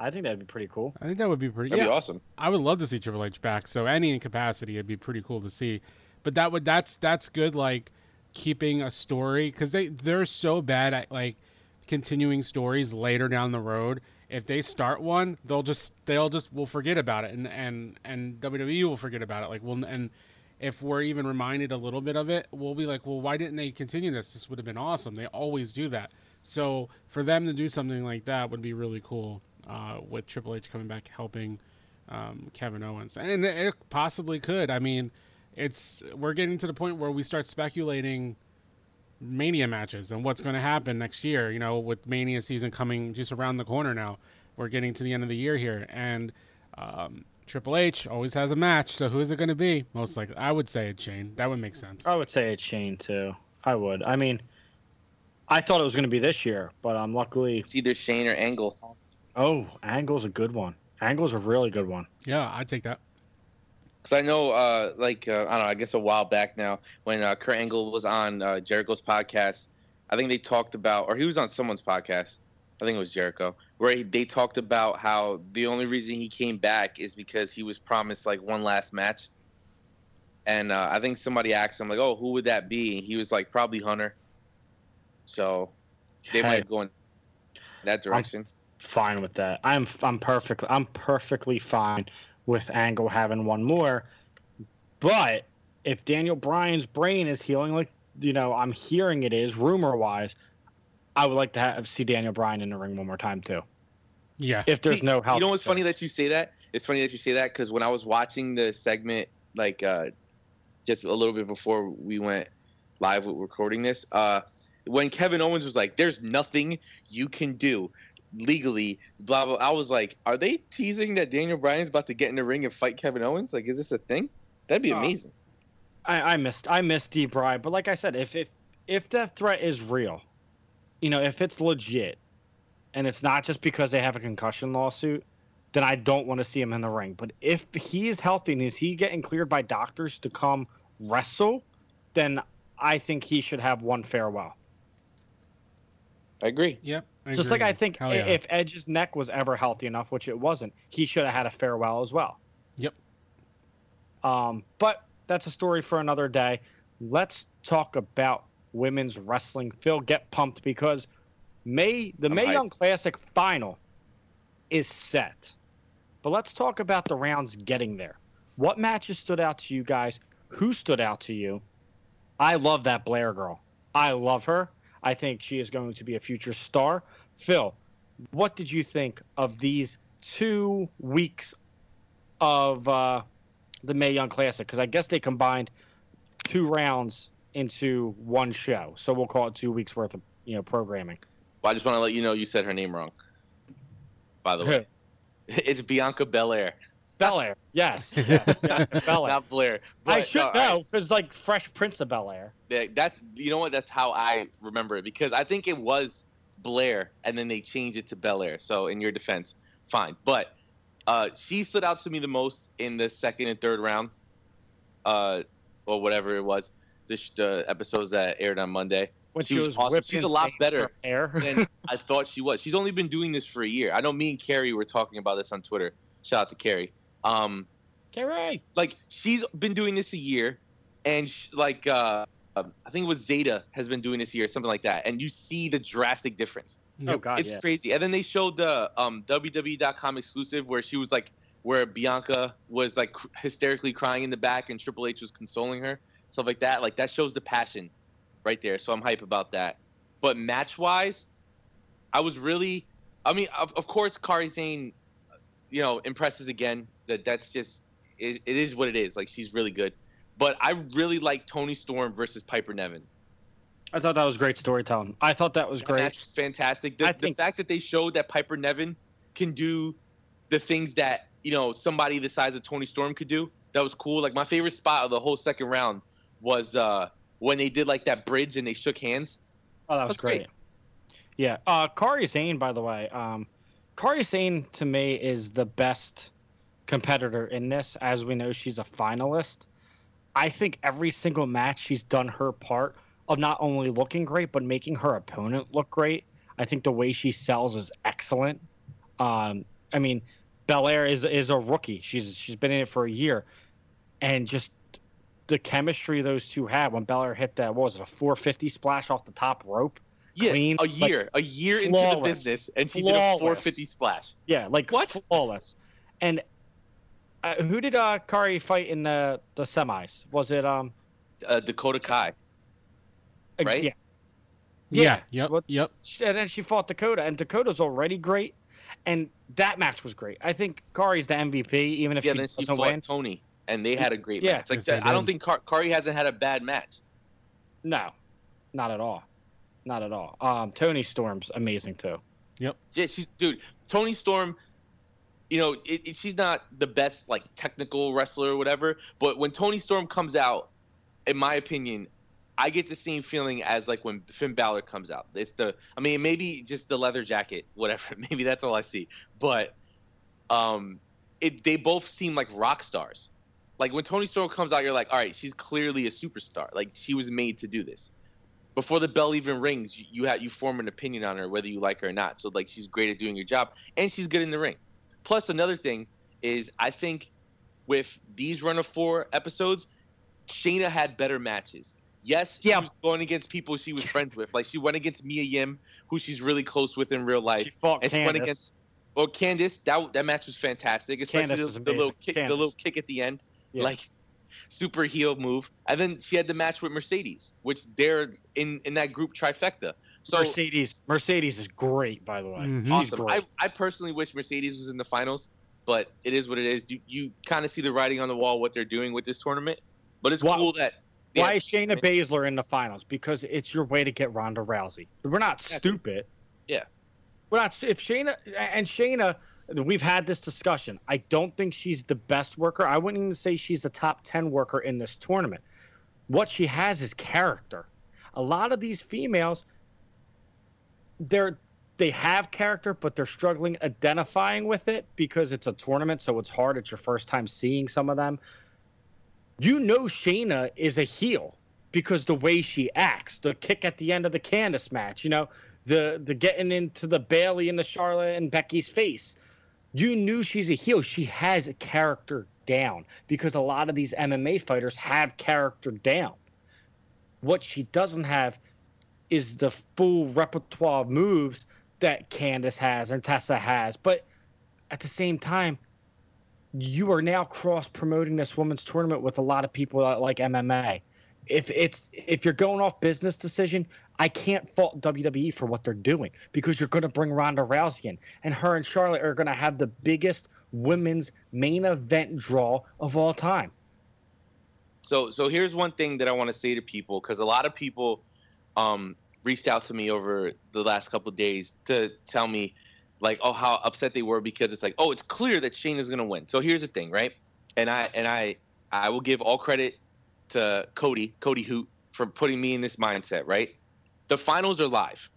[SPEAKER 2] I think that'd be pretty cool.
[SPEAKER 1] I think that would be pretty.
[SPEAKER 4] That'd
[SPEAKER 1] yeah,
[SPEAKER 4] be awesome.
[SPEAKER 1] I would love to see Triple H back. So any incapacity, it'd be pretty cool to see. But that would that's that's good. Like keeping a story because they they're so bad at like continuing stories later down the road. If they start one, they'll just they'll just will forget about it, and and and WWE will forget about it. Like well, and if we're even reminded a little bit of it, we'll be like, well, why didn't they continue this? This would have been awesome. They always do that. So for them to do something like that would be really cool. Uh, with Triple H coming back helping um, Kevin Owens, and it possibly could. I mean, it's we're getting to the point where we start speculating Mania matches and what's going to happen next year. You know, with Mania season coming just around the corner now, we're getting to the end of the year here, and um, Triple H always has a match. So who is it going to be? Most likely, I would say it's Shane. That would make sense.
[SPEAKER 2] I would say it's Shane too. I would. I mean, I thought it was going to be this year, but um, luckily,
[SPEAKER 4] It's either Shane or Angle.
[SPEAKER 2] oh, Angle's a good one. Angle's a really good one.
[SPEAKER 1] Yeah, I'd take that.
[SPEAKER 4] Because I know, uh, like, uh, I don't know, I guess a while back now, when uh, Kurt Angle was on uh, Jericho's podcast, I think they talked about, or he was on someone's podcast, I think it was Jericho, where he, they talked about how the only reason he came back is because he was promised, like, one last match. And uh, I think somebody asked him, like, oh, who would that be? And he was like, probably Hunter. So they
[SPEAKER 2] Hey,
[SPEAKER 4] might go in that direction.
[SPEAKER 2] fine with that. I'm I'm perfectly I'm perfectly fine with Angle having one more. But if Daniel Bryan's brain is healing like you know, I'm hearing it is rumor wise, I would like to have see Daniel Bryan in the ring one more time too.
[SPEAKER 1] Yeah,
[SPEAKER 2] If there's
[SPEAKER 4] See,
[SPEAKER 2] no help.
[SPEAKER 4] You know what's funny that you say that? It's funny that you say that because when I was watching the segment, like uh, just a little bit before we went live with recording this, uh, when Kevin Owens was like, "There's nothing you can do legally," blah blah. I was like, "Are they teasing that Daniel Bryan's about to get in the ring and fight Kevin Owens? Like, is this a thing? That'd be
[SPEAKER 2] Uh,
[SPEAKER 4] amazing."
[SPEAKER 2] I, I missed I missed D Bryan, but like I said, if if if that threat is real, you know, if it's legit, and it's not just because they have a concussion lawsuit, then I don't want to see him in the ring. But if he is healthy and is he getting cleared by doctors to come wrestle, then I think he should have one farewell.
[SPEAKER 4] I agree.
[SPEAKER 1] Yep. I
[SPEAKER 2] Just like. I think
[SPEAKER 1] Hell
[SPEAKER 2] i-
[SPEAKER 1] yeah.
[SPEAKER 2] if Edge's neck was ever healthy enough, which it wasn't, he should have had a farewell as well.
[SPEAKER 1] Yep.
[SPEAKER 2] Um, but that's a story for another day. Let's talk about women's wrestling. Phil, get pumped because May the
[SPEAKER 4] I'm
[SPEAKER 2] May
[SPEAKER 4] hyped.
[SPEAKER 2] Young Classic final is set. But let's talk about the rounds getting there. What matches stood out to you guys? Who stood out to you? I love that Blair girl. I love her. I think she is going to be a future star. Phil, what did you think of these two weeks of uh, the May Young Classic? Because I guess they combined two rounds into one show, so we'll call it two weeks worth of you know programming.
[SPEAKER 4] Well, I just want to let you know you said her name wrong. By the way, <laughs> it's Bianca Belair,
[SPEAKER 2] Belair, <laughs> yes, yes, yes Belair.
[SPEAKER 4] not Blair.
[SPEAKER 2] I should
[SPEAKER 4] all right.
[SPEAKER 2] know because like Fresh Prince of Bel Air.
[SPEAKER 4] that, that's you know what that's how I remember it because I think it was Blair and then they changed it to Bel Air. So in your defense, fine. But uh, she stood out to me the most in the second and third round, uh, or whatever it was. The, sh- the episodes that aired on Monday
[SPEAKER 2] When
[SPEAKER 4] She was awesome.
[SPEAKER 2] whipped
[SPEAKER 4] She's a lot better
[SPEAKER 2] Hair.
[SPEAKER 4] than <laughs> I thought she was. She's only been doing this for a year. I know me and Carrie were talking about this on Twitter. Shout out to Carrie. Um,
[SPEAKER 2] Correct.
[SPEAKER 4] like she's been doing this a year and sh like uh um, i think it was zeta has been doing this year something like that and you see the drastic difference
[SPEAKER 2] Oh God,
[SPEAKER 4] it's
[SPEAKER 2] yeah.
[SPEAKER 4] crazy and then they showed the um wwe.com exclusive where she was like where bianca was like cr- hysterically crying in the back and triple h was consoling her stuff like that like that shows the passion right there so i'm hype about that but match wise i was really i mean of, of course kairi Sane, you know impresses again that that's just it, it is what it is like she's really good but i really like toni storm versus piper niven
[SPEAKER 2] I thought that was great storytelling. I thought that was
[SPEAKER 4] that
[SPEAKER 2] great.
[SPEAKER 4] match was fantastic. The,
[SPEAKER 2] I
[SPEAKER 4] the fact that they showed that Piper Niven can do the things that you know somebody the size of Toni Storm could do, that was cool. Like my favorite spot of the whole second round was uh, when they did like that bridge and they shook hands.
[SPEAKER 2] Oh, that was
[SPEAKER 4] That's great.
[SPEAKER 2] great. Yeah. Uh, Kairi Sane, by the way, um, Kairi Sane to me is the best competitor in this. As we know, she's a finalist. I think every single match she's done her part of not only looking great but making her opponent look great. I think the way she sells is excellent. Um, I mean, Belair is is a rookie. She's she's been in it for a year, and just the chemistry those two had when Belair hit that what was it a 450 splash off the top rope.
[SPEAKER 4] Yeah,
[SPEAKER 2] Clean,
[SPEAKER 4] a
[SPEAKER 2] like,
[SPEAKER 4] year, a year into the business, and she did a 450 splash.
[SPEAKER 2] Yeah, like
[SPEAKER 4] What?
[SPEAKER 2] flawless. And Uh, who did uh, Kairi fight in the the semis? Was it um?
[SPEAKER 4] Uh, Dakota Kai.
[SPEAKER 2] uh,
[SPEAKER 4] Right?
[SPEAKER 2] Yeah.
[SPEAKER 1] Yeah. Yep.
[SPEAKER 2] What-
[SPEAKER 1] Yep.
[SPEAKER 2] She- And then she fought Dakota, and Dakota's already great, and that match was great. I think Kairi's the MVP, even if
[SPEAKER 4] Yeah,
[SPEAKER 2] she
[SPEAKER 4] then she
[SPEAKER 2] doesn't
[SPEAKER 4] fought
[SPEAKER 2] win.
[SPEAKER 4] Toni, and they had a great
[SPEAKER 2] Yeah.
[SPEAKER 4] match. Like that, I don't think Car- Kairi hasn't had a bad match.
[SPEAKER 2] No, not at all, not at all. Um, Toni Storm's amazing too. Yep.
[SPEAKER 4] Yeah, she's dude. Toni Storm, you know, it, it, she's not the best like technical wrestler or whatever, but when Toni Storm comes out, in my opinion, I get the same feeling as like when Finn Balor comes out. It's the, I mean, maybe just the leather jacket, <laughs> whatever. Maybe that's all I see, but um, it they both seem like rock stars. Like when Toni Storm comes out, you're like, all right, she's clearly a superstar. Like she was made to do this before the bell even rings, you you, have, you form an opinion on her whether you like her or not. So like she's great at doing her job, and she's good in the ring. Plus another thing is I think with these run of four episodes, Shayna had better matches. Yes, she
[SPEAKER 2] Yeah.
[SPEAKER 4] was going against people she was friends with. Like she went against Mia Yim, who she's really close with in real life.
[SPEAKER 2] She fought
[SPEAKER 4] and she went against well, Candice. That that match was fantastic, especially the, the little kick, the little kick at the end,
[SPEAKER 2] Yeah.
[SPEAKER 4] like super heel move. And then she had the match with Mercedes, which they're in in that group trifecta. So
[SPEAKER 2] Mercedes, Mercedes is great, by the way.
[SPEAKER 1] Mhm.
[SPEAKER 4] Awesome. I, I personally wish Mercedes was in the finals, but it is what it is. You, you kind of see the writing on the wall what they're doing with this tournament. But it's
[SPEAKER 2] Why-
[SPEAKER 4] cool that
[SPEAKER 2] Why
[SPEAKER 4] yeah,
[SPEAKER 2] is Shayna Baszler in the finals? Because it's your way to get Ronda Rousey. We're not stupid.
[SPEAKER 4] Yeah.
[SPEAKER 2] We're not. If Shayna and Shayna, we've had this discussion. I don't think she's the best worker. I wouldn't even say she's the top ten worker in this tournament. What she has is character. A lot of these females, they're they have character, but they're struggling identifying with it because it's a tournament, so it's hard. It's your first time seeing some of them you know Shayna is a heel because the way she acts, the kick at the end of the Candice match, you know, the the getting into the Bayley and the Charlotte and Becky's face. You knew she's a heel. She has a character down because a lot of these MMA fighters have character down. What she doesn't have is the full repertoire of moves that Candice has and Tessa has. But at the same time, you are now cross promoting this women's tournament with a lot of people that like MMA. If it's if you're going off business decision, I can't fault WWE for what they're doing because you're going to bring Ronda Rousey in, and her and Charlotte are going to have the biggest women's main event draw of all time.
[SPEAKER 4] So so here's one thing that I want to say to people because a lot of people um, reached out to me over the last couple of days to tell me like oh how upset they were because it's like oh it's clear that Shane is gonna win. So here's the thing, right? And I and I I will give all credit to Cody Cody Hoot for putting me in this mindset, right? The finals are live.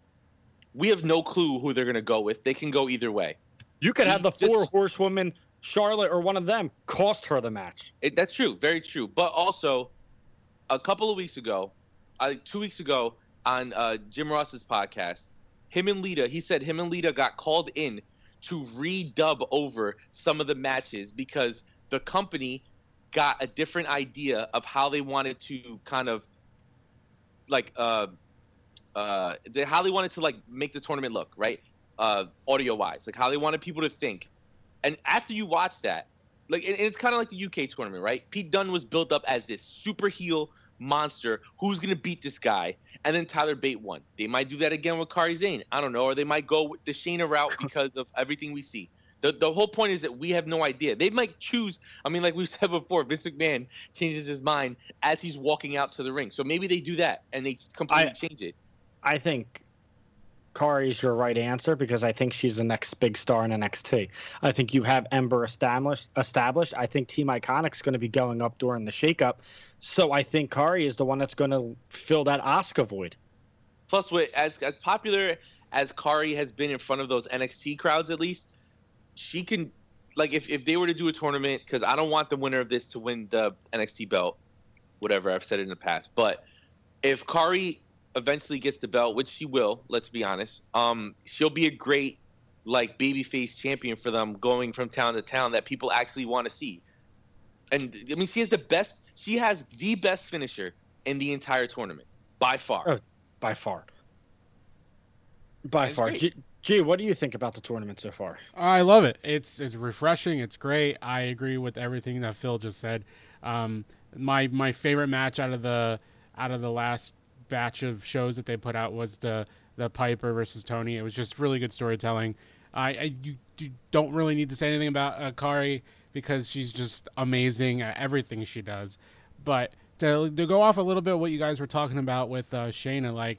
[SPEAKER 4] We have no clue who they're gonna go with. They can go either way.
[SPEAKER 2] You could have the
[SPEAKER 4] Just-
[SPEAKER 2] four horsewomen, Charlotte or one of them, cost her the match.
[SPEAKER 4] It, that's true, very true. But also, a couple of weeks ago, uh, two weeks ago, on uh, Jim Ross's podcast, him and Lita, he said him and Lita got called in to redub over some of the matches because the company got a different idea of how they wanted to kind of like uh uh they, how they wanted to like make the tournament look right uh audio wise like how they wanted people to think and after you watch that like and it's kind of like the UK tournament, right? Pete Dunne was built up as this super heel monster who's gonna beat this guy, and then Tyler Bate won. They might do that again with Kairi Sane. I don't know, or they might go with the Shayna route because of everything we see. The, the whole point is that we have no idea. They might choose. I mean, like we <laughs> said before, Vince McMahon changes his mind as he's walking out to the ring. So maybe they do that and they completely
[SPEAKER 2] I-
[SPEAKER 4] change it.
[SPEAKER 2] I think Kairi's your right answer because I think she's the next big star in NXT. I think you have Ember established. Established. I think Team Iconic's going to be going up during the shakeup, so I think Kairi is the one that's going to fill that Asuka void.
[SPEAKER 4] Plus, with as as popular as Kairi has been in front of those NXT crowds, at least she can like if, if they were to do a tournament because I don't want the winner of this to win the NXT belt, whatever I've said in the past. But if Kairi eventually gets the belt, which she will, let's be honest, um, she'll be a great like babyface champion for them, going from town to town that people actually want to see. And I mean, she has the best. She has the best finisher in the entire tournament by far.
[SPEAKER 2] Oh, by far. By
[SPEAKER 4] That's
[SPEAKER 2] far.
[SPEAKER 4] great.
[SPEAKER 2] J- Gee, what do you think about the tournament so far?
[SPEAKER 1] I love it. It's it's refreshing. It's great. I agree with everything that Phil just said. Um, my my favorite match out of the out of the last batch of shows that they put out was the the Piper versus Toni. It was just really good storytelling. I, I you, you don't really need to say anything about uh, Kairi because she's just amazing at everything she does. But to, to go off a little bit what you guys were talking about with uh, Shayna, like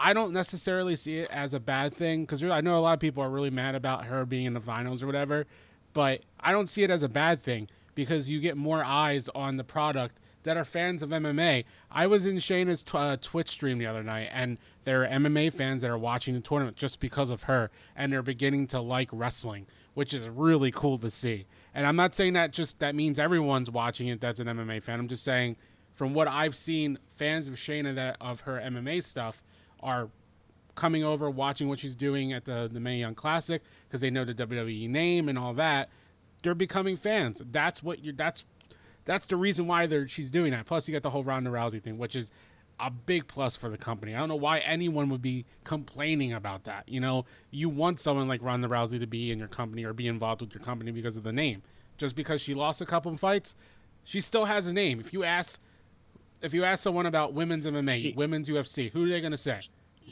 [SPEAKER 1] I don't necessarily see it as a bad thing because I know a lot of people are really mad about her being in the finals or whatever, but I don't see it as a bad thing because you get more eyes on the product that are fans of MMA. I was in Shayna's t- uh, Twitch stream the other night, and there are MMA fans that are watching the tournament just because of her, and they're beginning to like wrestling, which is really cool to see. And I'm not saying that just that means everyone's watching it that's an MMA fan. I'm just saying, from what I've seen, fans of Shayna that of her MMA stuff are coming over, watching what she's doing at the the Mae Young Classic because they know the WWE name and all that. They're becoming fans. That's what you're. That's that's the reason why they're she's doing that. Plus, you got the whole Ronda Rousey thing, which is a big plus for the company. I don't know why anyone would be complaining about that. You know, you want someone like Ronda Rousey to be in your company or be involved with your company because of the name. Just because she lost a couple of fights, she still has a name. If you ask, if you ask someone about women's MMA,
[SPEAKER 2] She-
[SPEAKER 1] women's UFC, who are they going to say?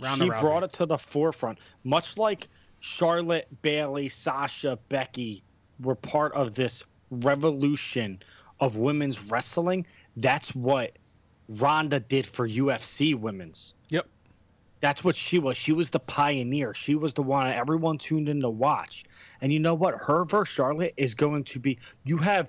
[SPEAKER 1] Ronda
[SPEAKER 2] she
[SPEAKER 1] Rousey.
[SPEAKER 2] brought it to the forefront, much like Charlotte, Bayley, Sasha, Becky were part of this revolution of women's wrestling. That's what Ronda did for UFC women's.
[SPEAKER 1] Yep.
[SPEAKER 2] That's what she was. She was the pioneer. She was the one everyone tuned in to watch. And you know what? Her versus Charlotte is going to be. You have,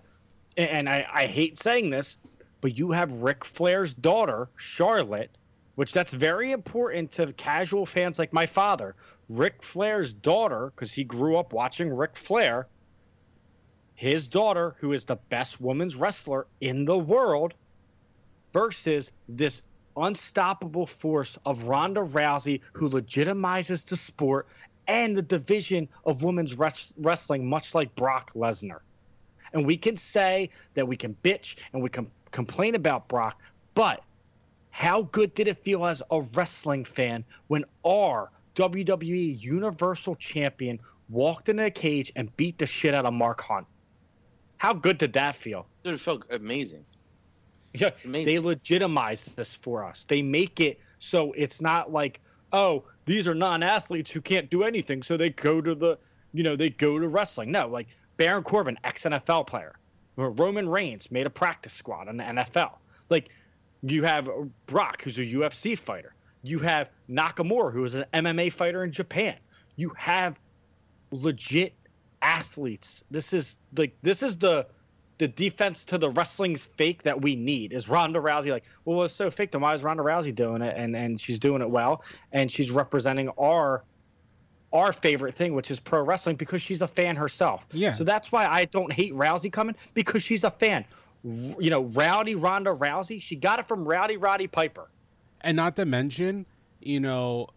[SPEAKER 2] and I, I hate saying this, but you have Ric Flair's daughter, Charlotte, which that's very important to casual fans like my father. Ric Flair's daughter, because he grew up watching Ric Flair, his daughter, who is the best women's wrestler in the world, versus this unstoppable force of Ronda Rousey, who legitimizes the sport and the division of women's res- wrestling, much like Brock Lesnar. And we can say that we can bitch and we can complain about Brock, but how good did it feel as a wrestling fan when our WWE Universal Champion walked into a cage and beat the shit out of Mark Hunt? How good did that feel?
[SPEAKER 4] Dude, it felt amazing.
[SPEAKER 2] Yeah,
[SPEAKER 4] Amazing.
[SPEAKER 2] they legitimize this for us. They make it so it's not like, oh, these are non-athletes who can't do anything, so they go to the, you know, they go to wrestling. No, like Baron Corbin, ex-NFL player, Roman Reigns made a practice squad in the NFL. Like you have Brock, who's a UFC fighter. You have Nakamura, who is an MMA fighter in Japan. You have legit athletes. This is like this is the the defense to the wrestling's fake that we need is Ronda Rousey. Like, well, it's so fake. Then why is Ronda Rousey doing it? And and she's doing it well, and she's representing our our favorite thing, which is pro wrestling, because she's a fan herself.
[SPEAKER 1] Yeah.
[SPEAKER 2] So that's why I don't hate Rousey coming because she's a fan. You know, Rowdy Ronda Rousey, she got it from Rowdy Roddy Piper.
[SPEAKER 1] and not to mention, you know,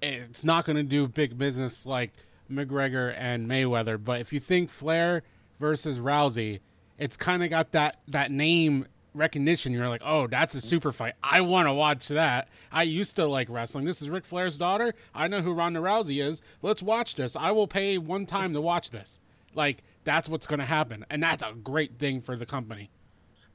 [SPEAKER 1] it's not going to do big business like McGregor and Mayweather. But if you think Flair versus Rousey, it's kind of got that that name recognition. You're like, oh, that's a super fight. I want to watch that. I used to like wrestling. This is Ric Flair's daughter. I know who Ronda Rousey is. Let's watch this. I will pay one time to watch this. Like that's what's going to happen, and that's a great thing for the company.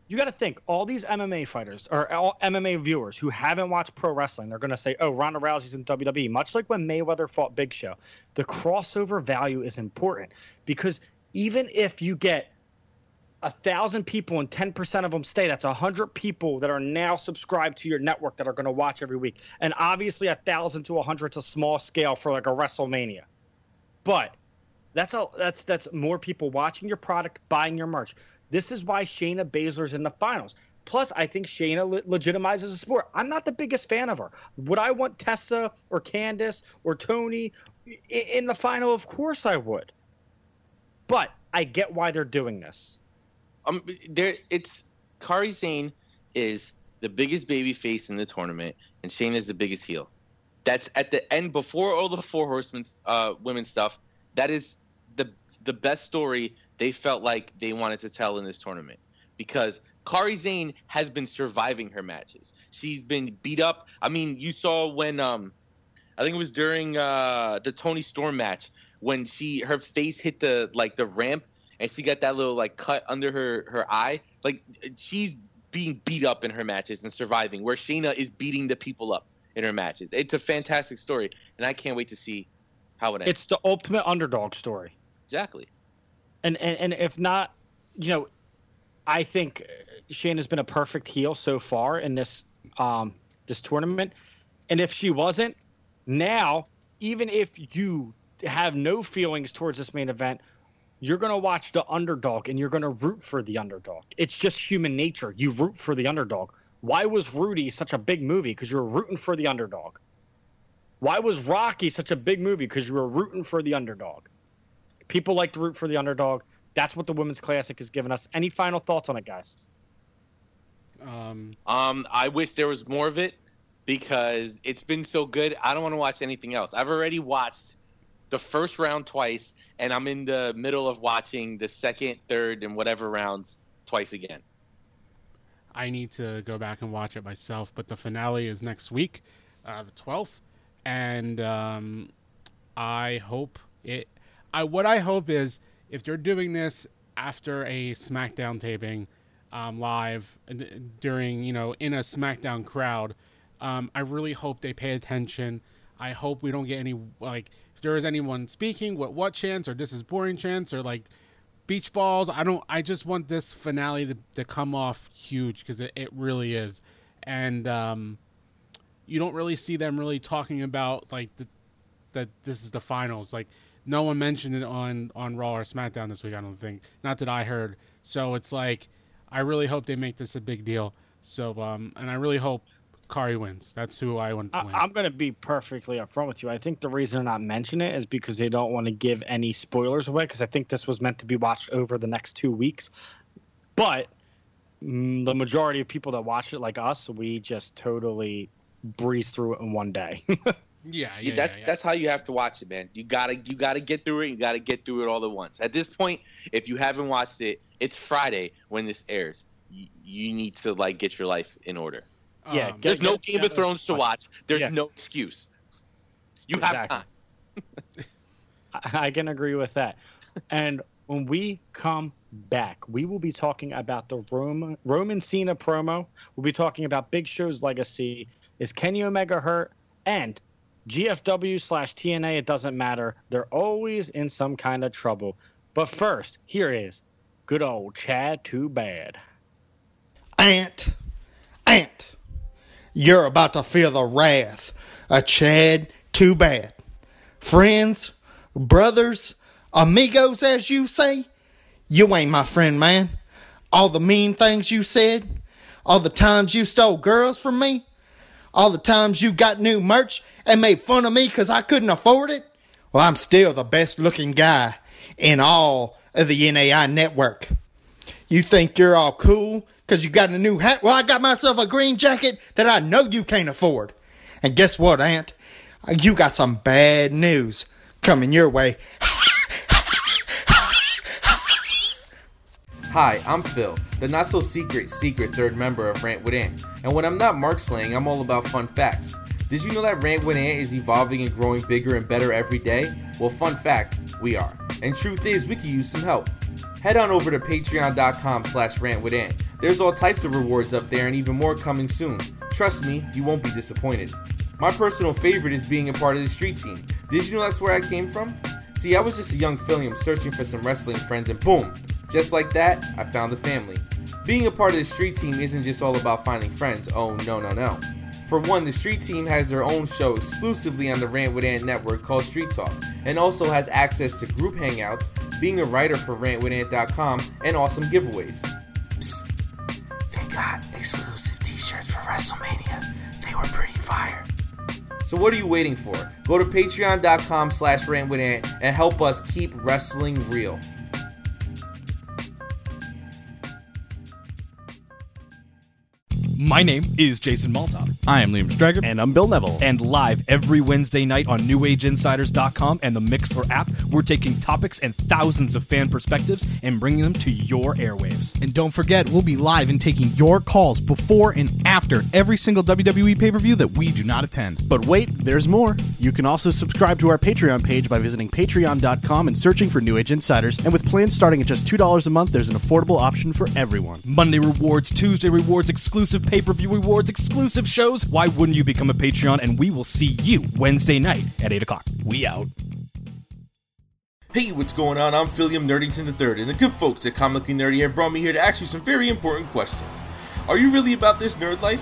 [SPEAKER 2] You got to think all these MMA fighters or all MMA viewers who haven't watched pro wrestling, they're going to say, "Oh, Ronda Rousey's in WWE." Much like when Mayweather fought Big Show, the crossover value is important because even if you get a thousand people and ten percent of them stay, that's a hundred people that are now subscribed to your network that are going to watch every week. And obviously, a thousand to a hundred is a small scale for like a WrestleMania, but that's a that's that's more people watching your product, buying your merch. This is why Shayna Baszler's in the finals. Plus, I think Shayna le- legitimizes the sport. I'm not the biggest fan of her. Would I want Tessa or Candice or Toni i- in the final? Of course I would. But I get why they're doing this.
[SPEAKER 4] Um, there it's Kairi Sane is the biggest baby face in the tournament, and Shane is the biggest heel. That's at the end before all the four horsemen, uh, women stuff. That is the best story they felt like they wanted to tell in this tournament because Kairi Sane has been surviving her matches. She's been beat up. I mean, you saw when um, I think it was during uh, the Toni Storm match when she her face hit the like the ramp and she got that little like cut under her her eye. Like she's being beat up in her matches and surviving, where Shayna is beating the people up in her matches. It's a fantastic story, and I can't wait to see how it ends.
[SPEAKER 2] It's the ultimate underdog story.
[SPEAKER 4] Exactly.
[SPEAKER 2] And, and and if not, you know, I think Shane has been a perfect heel so far in this um this tournament. And if she wasn't, now even if you have no feelings towards this main event, you're gonna watch the underdog and you're gonna root for the underdog. It's just human nature. You root for the underdog. Why was Rudy such a big movie? Because you were rooting for the underdog. Why was Rocky such a big movie? Because you were rooting for the underdog. People like to root for the underdog. That's what the Women's Classic has given us. Any final thoughts on it, guys?
[SPEAKER 1] Um,
[SPEAKER 4] Um, I wish there was more of it because it's been so good. I don't want to watch anything else. I've already watched the first round twice, and I'm in the middle of watching the second, third, and whatever rounds twice again.
[SPEAKER 1] I need to go back and watch it myself, but the finale is next week, uh, the twelfth, and um, I hope it. I what I hope is if they're doing this after a SmackDown taping, um, live uh, during you know in a SmackDown crowd, um, I really hope they pay attention. I hope we don't get any like if there is anyone speaking what what chance or this is boring chance or like beach balls. I don't. I just want this finale to, to come off huge because it, it really is, and um, you don't really see them really talking about like the, that this is the finals. Like no one mentioned it on on Raw or SmackDown this week. I don't think. Not that I heard. So it's like I really hope they make this a big deal. So um, and I really hope Kairi wins. That's who I want to
[SPEAKER 2] I,
[SPEAKER 1] win.
[SPEAKER 2] I'm going to be perfectly upfront with you. I think the reason they're not mentioning it is because they don't want to give any spoilers away. Because I think this was meant to be watched over the next two weeks. But mm, the majority of people that watch it, like us, we just totally breeze through it in one day. <laughs>
[SPEAKER 1] yeah, yeah,
[SPEAKER 4] Yeah, that's
[SPEAKER 1] yeah, yeah.
[SPEAKER 4] that's how you have to watch it, man. You gotta you gotta get through it. You gotta get through it all at once. At this point, if you haven't watched it, it's Friday when this airs. You, you need to like get your life in order.
[SPEAKER 2] yeah,
[SPEAKER 1] Um,
[SPEAKER 2] get-
[SPEAKER 4] There's no Game of. Thrones to watch. There's
[SPEAKER 2] Yes.
[SPEAKER 4] no excuse. You have
[SPEAKER 2] Exactly.
[SPEAKER 4] time. <laughs>
[SPEAKER 2] I I can agree with that. And when we come back, we will be talking about the Roman Roman Cena promo. We'll be talking about Big Show's legacy. Is Kenny Omega hurt? And GFW slash TNA. It doesn't matter. They're always in some kind of trouble. But first, here is good old Chad. Too bad.
[SPEAKER 9] Ant, Ant, you're about to feel the wrath of Chad Too Bad. Friends, brothers, amigos, as you say, you ain't my friend, man. All the mean things you said, all the times you stole girls from me, all the times you got new merch and made fun of me because I couldn't afford it. Well, I'm still the best looking guy in all of the NAI network. You think you're all cool because you got a new hat? Well, I got myself a green jacket that I know you can't afford. And guess what, Ant? You got some bad news coming your way.
[SPEAKER 10] Hi, I'm Phil, the not so secret secret third member of Rant with Ant. And when I'm not Mark slaying, I'm all about fun facts. Did you know that Rant with Ant is evolving and growing bigger and better every day? Well, fun fact, we are. And truth is, we could use some help. Head on over to patreon.com slash rant with Ant. There's all types of rewards up there and even more coming soon. Trust me, you won't be disappointed. My personal favorite is being a part of the street team. Did you know that's where I came from? See, I was just a young Phillium searching for some wrestling friends, and boom, just like that, I found a family. Being a part of the street team isn't just all about finding friends, oh no, no, no. For one, the street team has their own show exclusively on the Rant with Ant network called Street Talk, and also has access to group hangouts, being a writer for rantwithant.com, and awesome giveaways. Psst, they got exclusive t-shirts for WrestleMania. They were pretty fire. So what are you waiting for? Go to patreon.com slash rantwithant and help us keep wrestling real.
[SPEAKER 11] My name is Jason Malta.
[SPEAKER 12] I am Liam Strager.
[SPEAKER 11] And I'm Bill Neville. And live every Wednesday night on NewAgeInsiders.com and the Mixlr app, we're taking topics and thousands of fan perspectives and bringing them to your airwaves.
[SPEAKER 12] And don't forget, we'll be live and taking your calls before and after every single WWE pay per view that we do not attend.
[SPEAKER 13] But wait, there's more. You can also subscribe to our Patreon page by visiting patreon.com and searching for New Age Insiders. And with plans starting at just $2 a month, there's an affordable option for everyone.
[SPEAKER 11] Monday rewards, Tuesday rewards, exclusive pay per view rewards, exclusive shows. Why wouldn't you become a Patreon? And we will see you Wednesday night at 8 o'clock. We out.
[SPEAKER 10] Hey, what's going on? I'm Philium Nerdington III, and the good folks at Comically Nerdy have brought me here to ask you some very important questions. Are you really about this nerd life?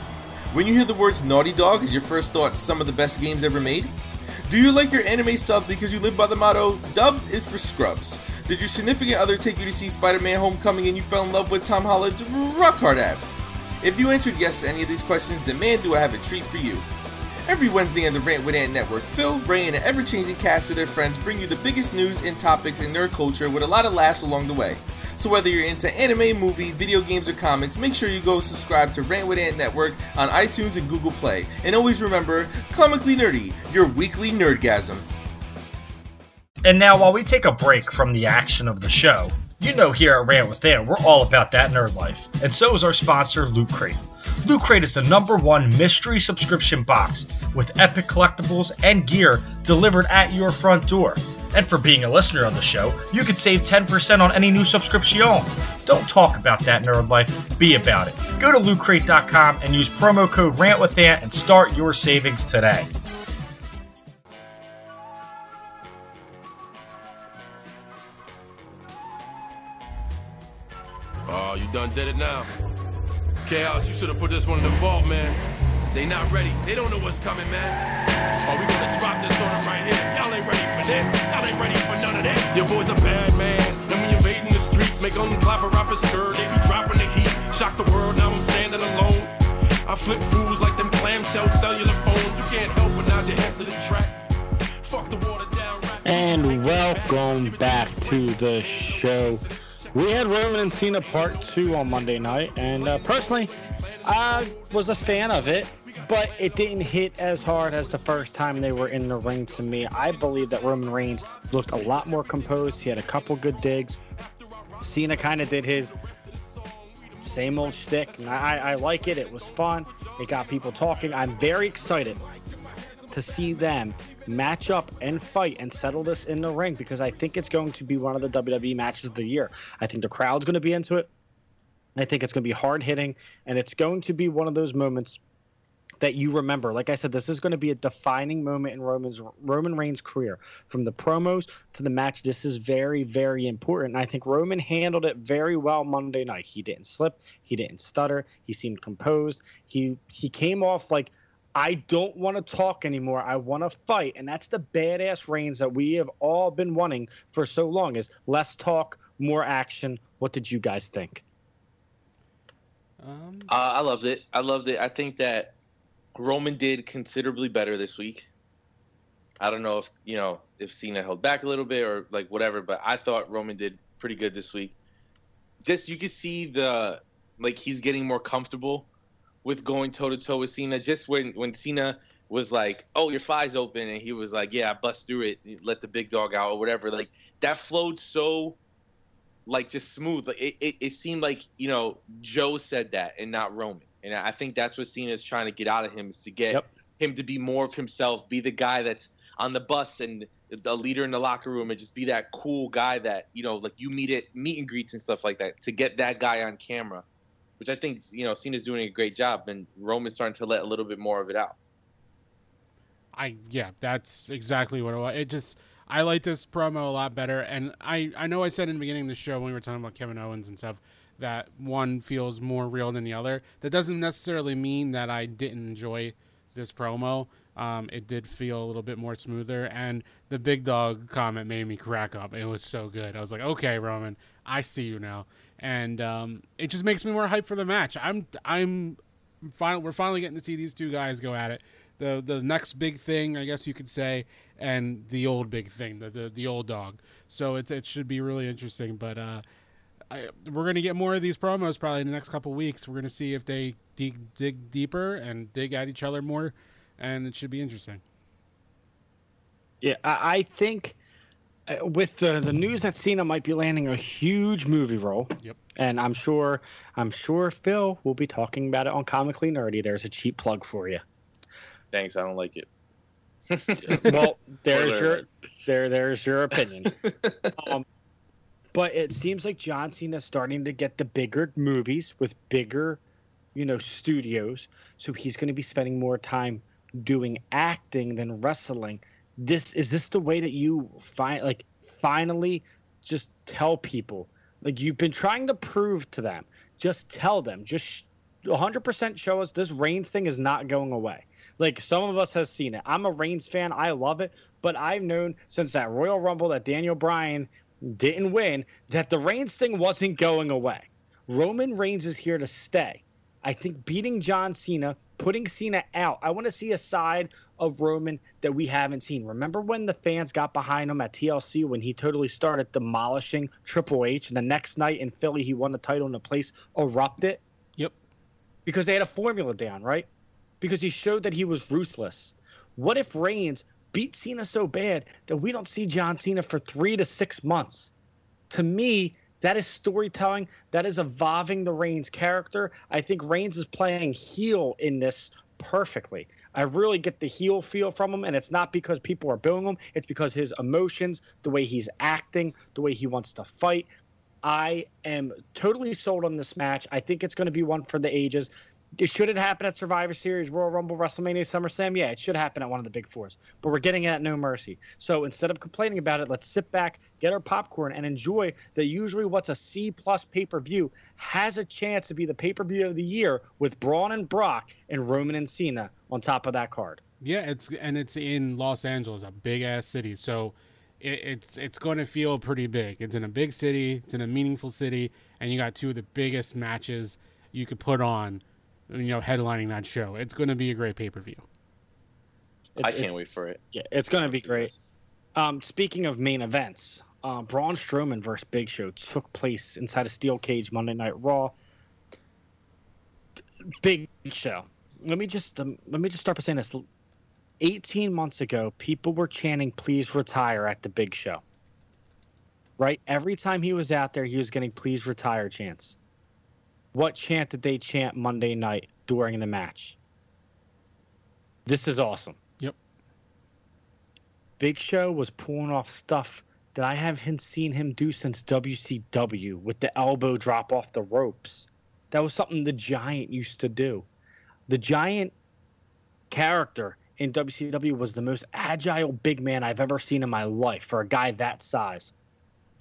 [SPEAKER 10] When you hear the words Naughty Dog, is your first thought some of the best games ever made? Do you like your anime sub because you live by the motto, dubbed is for scrubs? Did your significant other take you to see Spider Man Homecoming and you fell in love with Tom Holland's rock hard abs? If you answered yes to any of these questions, then man, do I have a treat for you. Every Wednesday on the Rant with Ant Network, Phil, Ray, and an ever changing cast of their friends bring you the biggest news and topics in nerd culture with a lot of laughs along the way. So whether you're into anime, movie, video games, or comics, make sure you go subscribe to Rant with Ant Network on iTunes and Google Play. And always remember, comically nerdy, your weekly nerdgasm.
[SPEAKER 2] And now, while we take a break from the action of the show, you know here at Rant with Ant, we're all about that nerd life. And so is our sponsor, Loot Crate. Loot Crate is the number one mystery subscription box with epic collectibles and gear delivered at your front door. And for being a listener of the show, you could save 10% on any new subscription. Don't talk about that nerd life, be about it. Go to lootcrate.com and use promo code RANTWITHANT and start your savings today.
[SPEAKER 14] You done did it now. Chaos, you should have put this one in the vault, man. They not ready. They don't know what's coming, man. Are we gonna drop this on them right here? Y'all ain't ready for this. Y'all ain't ready for none of this. Your boy's a bad man. And we invading the streets, make them clap a rapper skirt. They be dropping the heat. Shock the world, now I'm standing alone. I flip fools like them clamshell cellular phones. You can't help but nod your head to the track. Fuck the water down.
[SPEAKER 15] And welcome back to the show. We had Roman and Cena part two on Monday night, and uh, personally, I was a fan of it, but it didn't hit as hard as the first time they were in the ring to me. I believe that Roman Reigns looked a lot more composed. He had a couple good digs. Cena kind of did his same old shtick. And I, I like it. It was fun. It got people talking. I'm very excited to see them match up and fight and settle this in the ring because I think it's going to be one of the WWE matches of the year. I think the crowd's going to be into it. I think it's going to be hard hitting, and it's going to be one of those moments that you remember. Like I said, this is going to be a defining moment in Roman's Roman Reigns' career. From the promos to the match, this is very, very important. And I think Roman handled it very well Monday night. He didn't slip, he didn't stutter, he seemed composed. He he came off like I don't want to talk anymore. I want to fight, and that's the badass Reigns that we have all been wanting for so long. Is less talk, more action. What did you guys think?
[SPEAKER 4] Um, uh, I loved it. I loved it. I think that Roman did considerably better this week. I don't know if you know if Cena held back a little bit or like whatever, but I thought Roman did pretty good this week. Just you could see the like he's getting more comfortable with going toe to toe with Cena. Just when when Cena was like, "Oh, your five's open," and he was like, "Yeah, I bust through it, let the big dog out or whatever." Like that flowed so like just smooth. Like it, it, it seemed like you know Joe said that and not Roman, and I think that's what Cena is trying to get out of him is to get yep. him to be more of himself, be the guy that's on the bus and the leader in the locker room, and just be that cool guy that you know like you meet at meet and greets and stuff like that. To get that guy on camera, which I think you know Cena's doing a great job, and Roman's starting to let a little bit more of it out.
[SPEAKER 1] I yeah, that's exactly what it was. It just I like this promo a lot better. And I, I know I said in the beginning of the show when we were talking about Kevin Owens and stuff that one feels more real than the other. That doesn't necessarily mean that I didn't enjoy this promo. Um, it did feel a little bit more smoother, and the big dog comment made me crack up. It was so good. I was like, "Okay, Roman, I see you now," and um, it just makes me more hyped for the match. I'm, I'm, final, we're finally getting to see these two guys go at it the the next big thing, I guess you could say, and the old big thing, the the, the old dog. So it it should be really interesting. But uh, I, we're gonna get more of these promos probably in the next couple weeks. We're gonna see if they dig, dig deeper and dig at each other more, and it should be interesting.
[SPEAKER 2] Yeah, I, I think with the the news that Cena might be landing a huge movie role.
[SPEAKER 1] Yep.
[SPEAKER 2] And I'm sure I'm sure Phil will be talking about it on Comically Nerdy. There's a cheap plug for you.
[SPEAKER 4] Thanks, I don't like it. <laughs>
[SPEAKER 2] well, there's your there there's your opinion. <laughs> um, but it seems like John Cena's starting to get the bigger movies with bigger, you know, studios. So he's going to be spending more time doing acting than wrestling. This is this the way that you find like finally just tell people like you've been trying to prove to them. Just tell them. Just sh- 100% show us this Reigns thing is not going away. Like some of us has seen it. I'm a Reigns fan. I love it, but I've known since that Royal Rumble that Daniel Bryan didn't win that the Reigns thing wasn't going away. Roman Reigns is here to stay. I think beating John Cena, putting Cena out. I want to see a side of Roman that we haven't seen. Remember when the fans got behind him at TLC when he totally started demolishing Triple H, and the next night in Philly he won the title and the place erupted?
[SPEAKER 1] Yep.
[SPEAKER 2] Because they had a formula down, right? Because he showed that he was ruthless. What if Reigns beat Cena so bad that we don't see John Cena for three to six months? To me, that is storytelling. That is evolving the Reigns character. I think Reigns is playing heel in this perfectly. I really get the heel feel from him, and it's not because people are booing him. It's because his emotions, the way he's acting, the way he wants to fight. I am totally sold on this match. I think it's going to be one for the ages. Should it happen at Survivor Series, Royal Rumble, WrestleMania, SummerSlam? Yeah, it should happen at one of the big fours. But we're getting it at No Mercy. So instead of complaining about it, let's sit back, get our popcorn, and enjoy that usually what's a C plus pay per view has a chance to be the pay per view of the year with Braun and Brock and Roman and Cena on top of that card.
[SPEAKER 1] Yeah, it's and it's in Los Angeles, a big ass city. So it, it's it's going to feel pretty big. It's in a big city. It's in a meaningful city, and you got two of the biggest matches you could put on. You know, headlining that show. It's going to be a great pay per view.
[SPEAKER 4] I can't wait for it.
[SPEAKER 2] Yeah, it's going to be great. Um, speaking of main events, uh, Braun Strowman versus Big Show took place inside a steel cage Monday Night Raw. Big Show. Let me just um, let me just start by saying this. 18 months ago, people were chanting "Please retire" at the Big Show. Right? Every time he was out there, he was getting "Please retire" chants. What chant did they chant Monday night during the match? This is awesome.
[SPEAKER 1] Yep.
[SPEAKER 2] Big Show was pulling off stuff that I haven't seen him do since WCW with the elbow drop off the ropes. That was something the Giant used to do. The Giant character in WCW was the most agile big man I've ever seen in my life for a guy that size.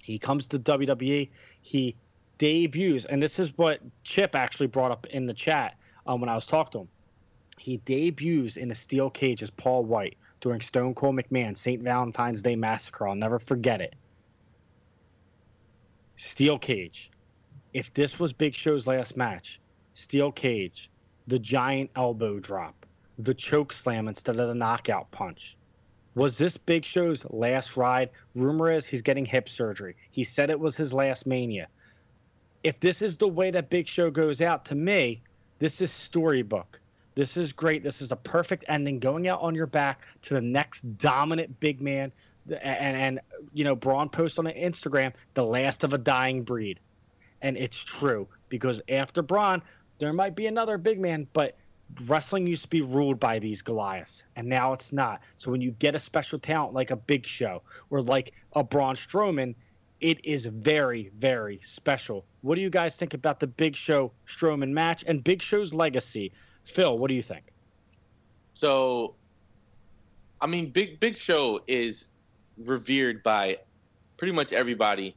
[SPEAKER 2] He comes to WWE, he debuts, and this is what Chip actually brought up in the chat um, when I was talking to him. He debuts in a steel cage as Paul Wight during Stone Cold McMahon St. Valentine's Day Massacre. I'll never forget it. Steel cage. If this was Big Show's last match, steel cage, the giant elbow drop, the choke slam instead of the knockout punch. Was this Big Show's last ride? Rumor is he's getting hip surgery. He said it was his last mania. If this is the way that Big Show goes out, to me, this is storybook. This is great. This is a perfect ending. Going out on your back to the next dominant big man, and and you know Braun posts on Instagram, the last of a dying breed, and it's true because after Braun, there might be another big man, but wrestling used to be ruled by these Goliaths, and now it's not. So when you get a special talent like a Big Show or like a Braun Strowman, it is very, very special. What do you guys think about the Big Show Strowman match and Big Show's legacy? Phil, what do you think?
[SPEAKER 4] So, I mean, Big Big Show is revered by pretty much everybody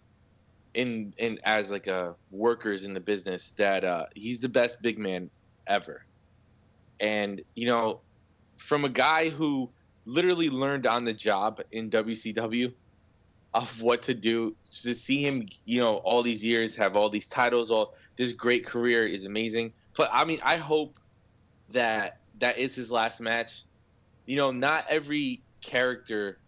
[SPEAKER 4] in in as like a workers in the business that uh, he's the best big man ever. And you know, from a guy who literally learned on the job in WCW of what to do to see him, you know, all these years have all these titles, all this great career is amazing. But I mean, I hope that that is his last match. You know, not every character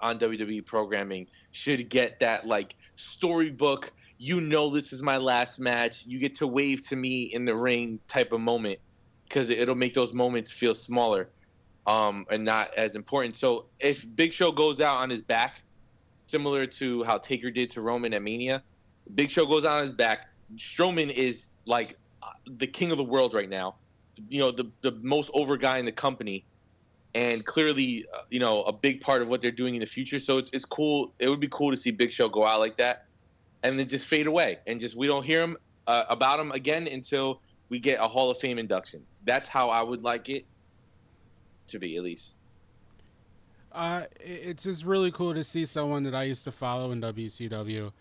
[SPEAKER 4] on WWE programming should get that like storybook, you know this is my last match. You get to wave to me in the ring type of moment because it'll make those moments feel smaller um, and not as important. So if Big Show goes out on his back, similar to how Taker did to Roman at Mania, Big Show goes on his back. Strowman is like the king of the world right now. You know, the the most over guy in the company, and clearly, uh, you know, a big part of what they're doing in the future. So it's it's cool. It would be cool to see Big Show go out like that, and then just fade away, and just we don't hear him uh, about him again until we get a Hall of Fame induction. That's how I would like it to be, at least.
[SPEAKER 1] Uh, it's just really cool to see someone that I used to follow in WCW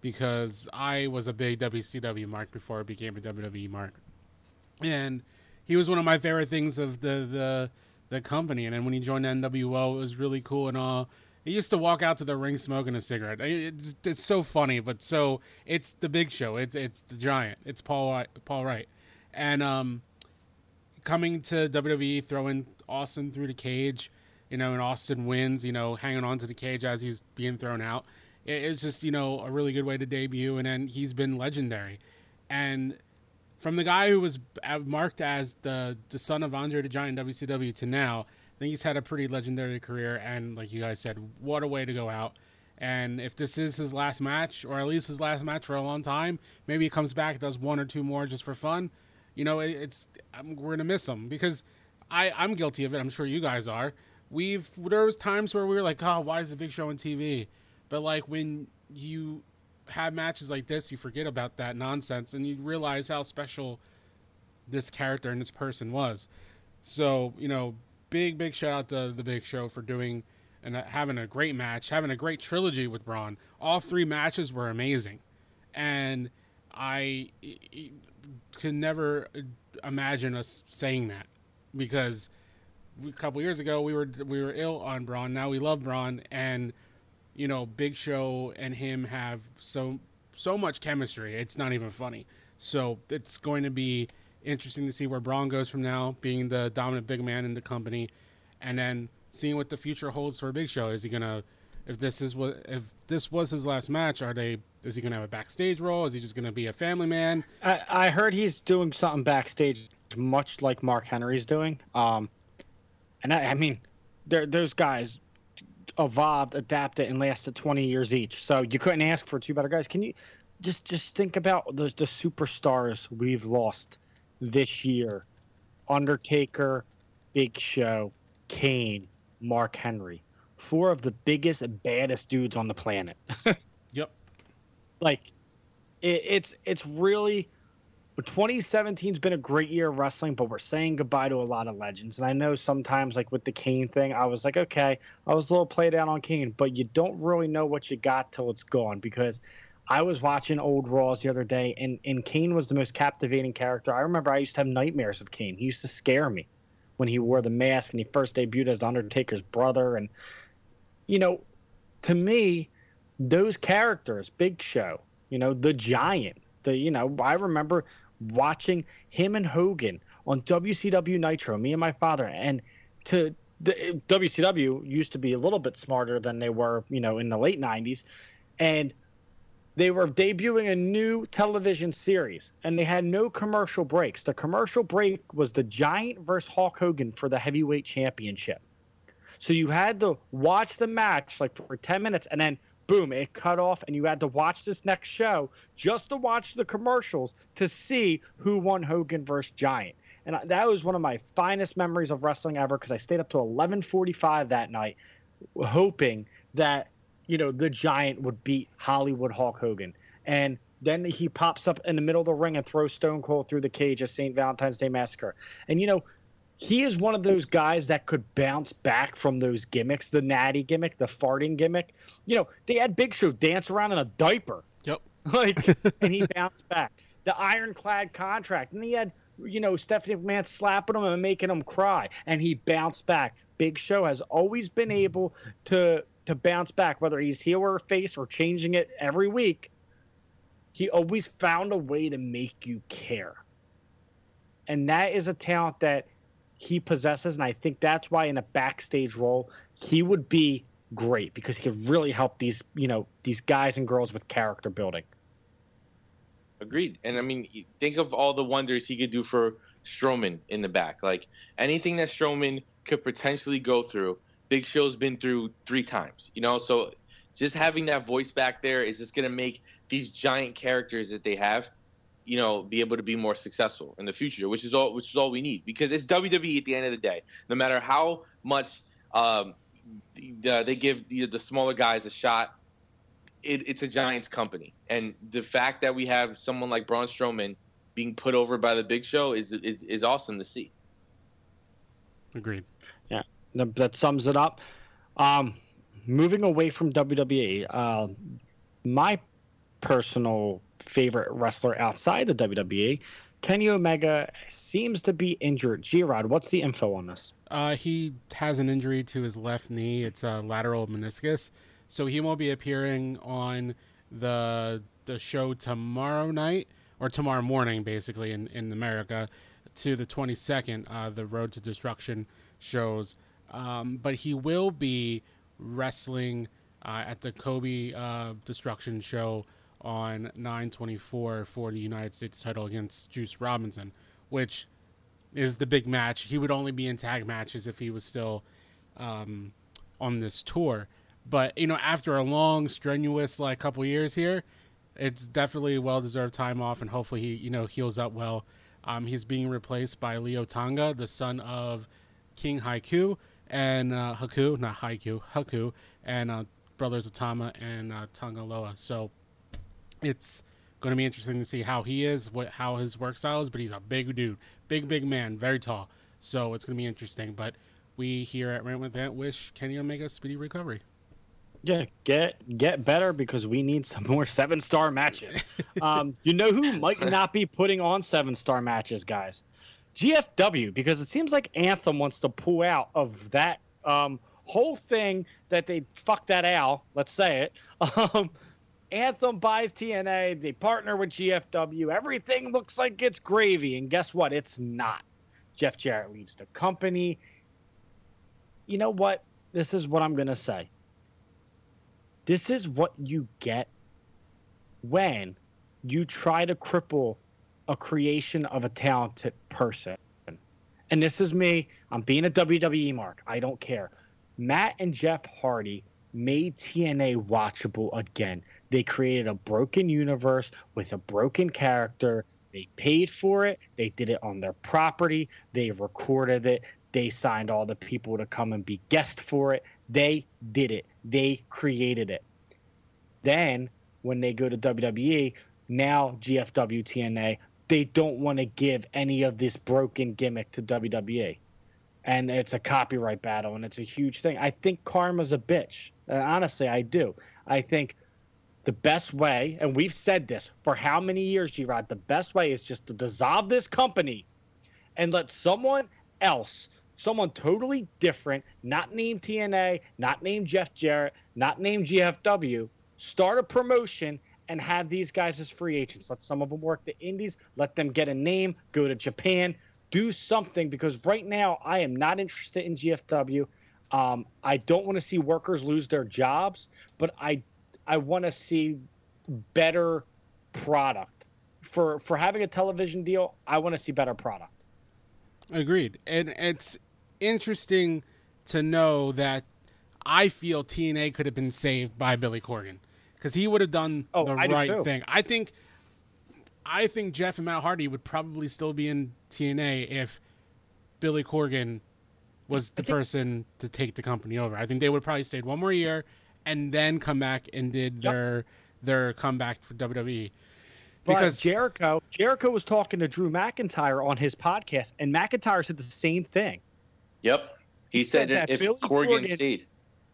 [SPEAKER 1] because I was a big WCW mark before I became a WWE mark, and he was one of my favorite things of the the the company. And then when he joined NWO, it was really cool and all. He used to walk out to the ring smoking a cigarette. It's, it's so funny, but so it's the Big Show. It's it's the Giant. It's Paul Paul Wight, and um, coming to WWE, throwing Austin through the cage, you know, and Austin wins, you know, hanging on to the cage as he's being thrown out. It, it's just, you know, a really good way to debut, and then he's been legendary. And from the guy who was marked as the the son of Andre the Giant WCW to now, I think he's had a pretty legendary career. And like you guys said, what a way to go out. And if this is his last match, or at least his last match for a long time, maybe he comes back, does one or two more just for fun. You know, it, it's I'm, we're gonna miss him because I I'm guilty of it. I'm sure you guys are. We've there was times where we were like, oh, why is the Big Show on TV? But like when you have matches like this, you forget about that nonsense and you realize how special this character and this person was. So you know, big big shout out to the Big Show for doing and uh, having a great match, having a great trilogy with Braun. All three matches were amazing, and I I never imagine us saying that because a couple years ago we were we were ill on Braun. Now we love Braun, and you know, Big Show and him have so so much chemistry. It's not even funny. So it's going to be interesting to see where Braun goes from now, being the dominant big man in the company, and then seeing what the future holds for Big Show. Is he gonna, if this is what, if this was his last match, are they? Is he gonna have a backstage role? Is he just gonna be a family man?
[SPEAKER 2] I, I heard he's doing something backstage, much like Mark Henry's doing. Um, and I, I mean, there, those guys evolved, adapted, and lasted 20 years each. So you couldn't ask for two better guys. Can you just just think about the the superstars we've lost this year? Undertaker, Big Show, Kane, Mark Henry, four of the biggest and baddest dudes on the planet. <laughs>
[SPEAKER 1] Yep.
[SPEAKER 2] like it, it's it's really 2017's been a great year of wrestling, but we're saying goodbye to a lot of legends. And I know sometimes, like with the Kane thing, I was like, okay, I was a little played out on Kane, but you don't really know what you got till it's gone because I was watching old Raws the other day, and, and Kane was the most captivating character. I remember I used to have nightmares of Kane. He used to scare me when he wore the mask and he first debuted as The Undertaker's brother. And, you know, to me, those characters, Big Show, you know, the Giant, the you know, I remember watching him and Hogan on WCW Nitro, me and my father, and to the WCW used to be a little bit smarter than they were, you know, in the late '90s, and they were debuting a new television series, and they had no commercial breaks. The commercial break was the Giant versus Hulk Hogan for the heavyweight championship. So you had to watch the match like for 10 minutes and then boom, it cut off and you had to watch this next show just to watch the commercials to see who won Hogan versus Giant. And that was one of my finest memories of wrestling ever because I stayed up to 11:45 that night hoping that you know the Giant would beat Hollywood Hulk Hogan. And then he pops up in the middle of the ring and throws Stone Cold through the cage at St. Valentine's Day Massacre. And you know, he is one of those guys that could bounce back from those gimmicks, the natty gimmick, the farting gimmick. You know, they had Big Show dance around in a diaper.
[SPEAKER 1] Yep. <laughs>
[SPEAKER 2] Like, and he bounced back. The ironclad contract, and he had, you know, Stephanie McMahon slapping him and making him cry, and he bounced back. Big Show has always been able to to bounce back, whether he's heel or face or changing it every week. He always found a way to make you care and that is a talent that he possesses and i think that's why in a backstage role he would be great because he could really help these you know these guys and girls with character building
[SPEAKER 4] Agreed. And I mean, think of all the wonders he could do for Strowman in the back. Like anything that Strowman could potentially go through, Big Show's been through three times. You know, so just having that voice back there is just gonna make these giant characters that they have, you know, be able to be more successful in the future, which is all which is all we need because it's WWE at the end of the day. No matter how much um, the, they give the, the smaller guys a shot, it, it's a Giants company, and the fact that we have someone like Braun Strowman being put over by the Big Show is is, is awesome to see.
[SPEAKER 1] Agreed.
[SPEAKER 2] Yeah, that, that sums it up. Um, moving away from WWE, uh, my personal favorite wrestler outside the WWE, Kenny Omega, seems to be injured. G-Rod, what's the info on this?
[SPEAKER 1] Uh, he has an injury to his left knee. It's a lateral meniscus, so he won't be appearing on the the show tomorrow night or tomorrow morning, basically in in America, to the 22nd. Uh, the Road to Destruction shows, um, but he will be wrestling uh, at the Kobe uh, Destruction show on 924 for the United States title against Juice Robinson, which is the big match. He would only be in tag matches if he was still um, on this tour. But you know, after a long, strenuous like couple years here, it's definitely a well-deserved time off, and hopefully he you know heals up well. Um, he's being replaced by Leo Tonga, the son of King Haiku and uh, Haku, not Haiku, Haku, and uh, brothers Atama and uh, Tanga Loa. So it's going to be interesting to see how he is, what how his work style is. But he's a big dude, big big man, very tall. So it's going to be interesting. But we here at Rant with Ant wish Kenny Omega a speedy recovery.
[SPEAKER 2] Yeah, get get better because we need some more seven star matches. <laughs> um, you know who might not be putting on seven star matches, guys? GFW, because it seems like Anthem wants to pull out of that um, whole thing that they fucked that out. Let's say it. <laughs> Um, Anthem buys TNA. They partner with GFW. Everything looks like it's gravy, and guess what? It's not. Jeff Jarrett leaves the company. You know what? This is what I'm gonna say. This is what you get when you try to cripple a creation of a talented person. And this is me. I'm being a WWE mark. I don't care. Matt and Jeff Hardy made TNA watchable again. They created a broken universe with a broken character. They paid for it. They did it on their property. They recorded it. They signed all the people to come and be guests for it. They did it. They created it. Then when they go to WWE, now GFW TNA, they don't want to give any of this broken gimmick to WWE. And it's a copyright battle and it's a huge thing. I think karma's a bitch. Uh, honestly, I do. I think the best way, and we've said this for how many years, G Rod, the best way is just to dissolve this company and let someone else, someone totally different, not named TNA, not named Jeff Jarrett, not named GFW, start a promotion and have these guys as free agents. Let some of them work the indies, let them get a name, go to Japan, do something because right now I am not interested in GFW. Um, I don't want to see workers lose their jobs, but I I want to see better product for for having a television deal. I want to see better product.
[SPEAKER 1] Agreed, and it's interesting to know that I feel TNA could have been saved by Billy Corgan because he would have done
[SPEAKER 2] Oh,
[SPEAKER 1] the
[SPEAKER 2] I
[SPEAKER 1] right
[SPEAKER 2] too.
[SPEAKER 1] thing. I think, I think Jeff and Matt Hardy would probably still be in TNA if Billy Corgan was the person to take the company over. I think they would probably stayed one more year and then come back and did their their comeback for WWE.
[SPEAKER 2] Because Jericho, Jericho was talking to Drew McIntyre on his podcast, and McIntyre said the same thing.
[SPEAKER 4] Yep. He, said,
[SPEAKER 2] that
[SPEAKER 4] if
[SPEAKER 2] Billy
[SPEAKER 4] Corgan,
[SPEAKER 2] Corgan-
[SPEAKER 4] stayed.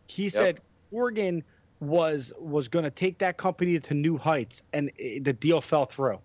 [SPEAKER 2] He said Corgan was was going to take that company to new heights, and eh, the deal fell through.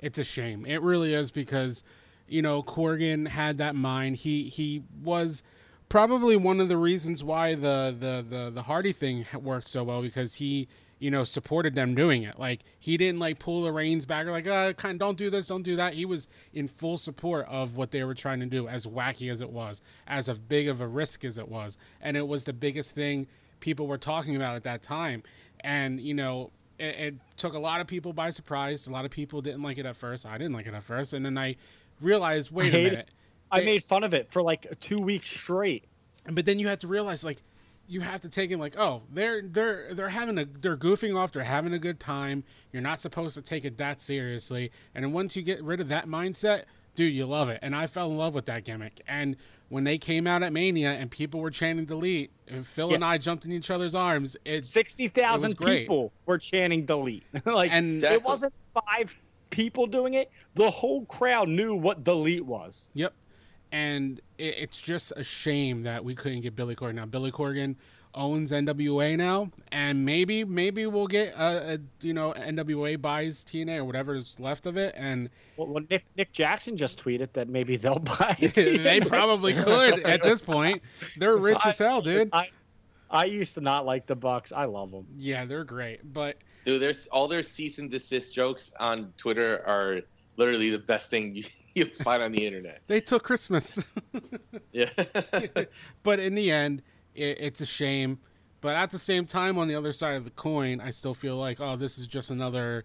[SPEAKER 1] It's a shame. It really is because, you know, Corgan had that mind. He he was probably one of the reasons why the the the, the Hardy thing worked so well because he you know supported them doing it. Like he didn't like pull the reins back or like uh, kind don't do this, don't do that. He was in full support of what they were trying to do, as wacky as it was, as big of a risk as it was, and it was the biggest thing people were talking about at that time. And you know, it, it took a lot of people by surprise. A lot of people didn't like it at first. I didn't like it at first, and then I realized, wait
[SPEAKER 2] I
[SPEAKER 1] a
[SPEAKER 2] hate
[SPEAKER 1] minute.
[SPEAKER 2] it. I made fun of it for like two weeks straight.
[SPEAKER 1] but then you have to realize like you have to take it like oh they're they're they're having a they're goofing off they're having a good time you're not supposed to take it that seriously and once you get rid of that mindset dude you love it and i fell in love with that gimmick and when they came out at mania and people were chanting delete and phil and i jumped in each other's arms it
[SPEAKER 2] Sixty
[SPEAKER 1] it
[SPEAKER 2] thousand
[SPEAKER 1] was great.
[SPEAKER 2] people were chanting delete. <laughs> like
[SPEAKER 1] And-
[SPEAKER 2] it wasn't five people doing it. The whole crowd knew what delete was.
[SPEAKER 1] Yep. And it, it's just a shame that we couldn't get Billy Corgan. Now Billy Corgan owns NWA now, and maybe maybe we'll get a, a you know NWA buys TNA or whatever is left of it, and
[SPEAKER 2] Well, well, Nick Nick Jackson just tweeted that maybe they'll <laughs> buy it. <laughs>
[SPEAKER 1] they probably could at this point. They're rich as hell, dude.
[SPEAKER 2] I, I used to not like the Bucks. I love them.
[SPEAKER 1] Yeah, they're great, but
[SPEAKER 4] Dude, there's all their cease and desist jokes on Twitter are literally the best thing you <laughs> you find on the internet.
[SPEAKER 1] they took Christmas. <laughs>
[SPEAKER 4] Yeah. <laughs>
[SPEAKER 1] but in the end, it, it's a shame. But at the same time, on the other side of the coin, I still feel like, oh, this is just another.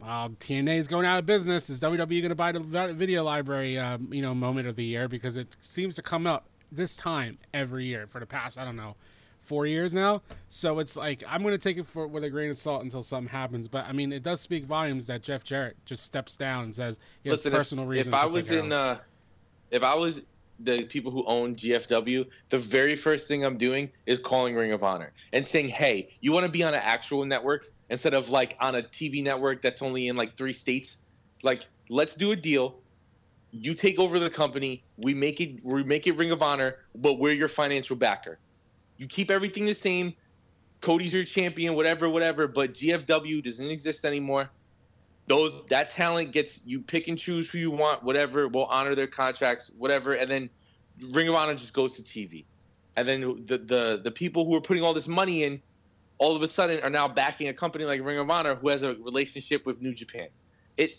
[SPEAKER 1] Uh, TNA is going out of business. Is WWE going to buy the video library, um, you know, moment of the year? Because it seems to come up this time every year for the past, I don't know, four years now. So it's like I'm going to take it for with a grain of salt until something happens. But I mean, it does speak volumes that Jeff Jarrett just steps down and says he has
[SPEAKER 4] Listen, if-
[SPEAKER 1] personal
[SPEAKER 4] if,
[SPEAKER 1] reasons.
[SPEAKER 4] I
[SPEAKER 1] to
[SPEAKER 4] was in, uh, if I was the people who own GFW, the very first thing I'm doing is calling Ring of Honor and saying, "Hey, you want to be on an actual network instead of like on a TV network that's only in like three states? Like, let's do a deal. You take over the company. We make it. We make it Ring of Honor, but we're your financial backer. You keep everything the same. Cody's your champion, whatever, whatever. But GFW doesn't exist anymore those that talent gets you pick and choose who you want, whatever. We'll honor their contracts, whatever, and then Ring of Honor just goes to TV, and then the the the people who are putting all this money in, all of a sudden are now backing a company like Ring of Honor who has a relationship with New Japan. It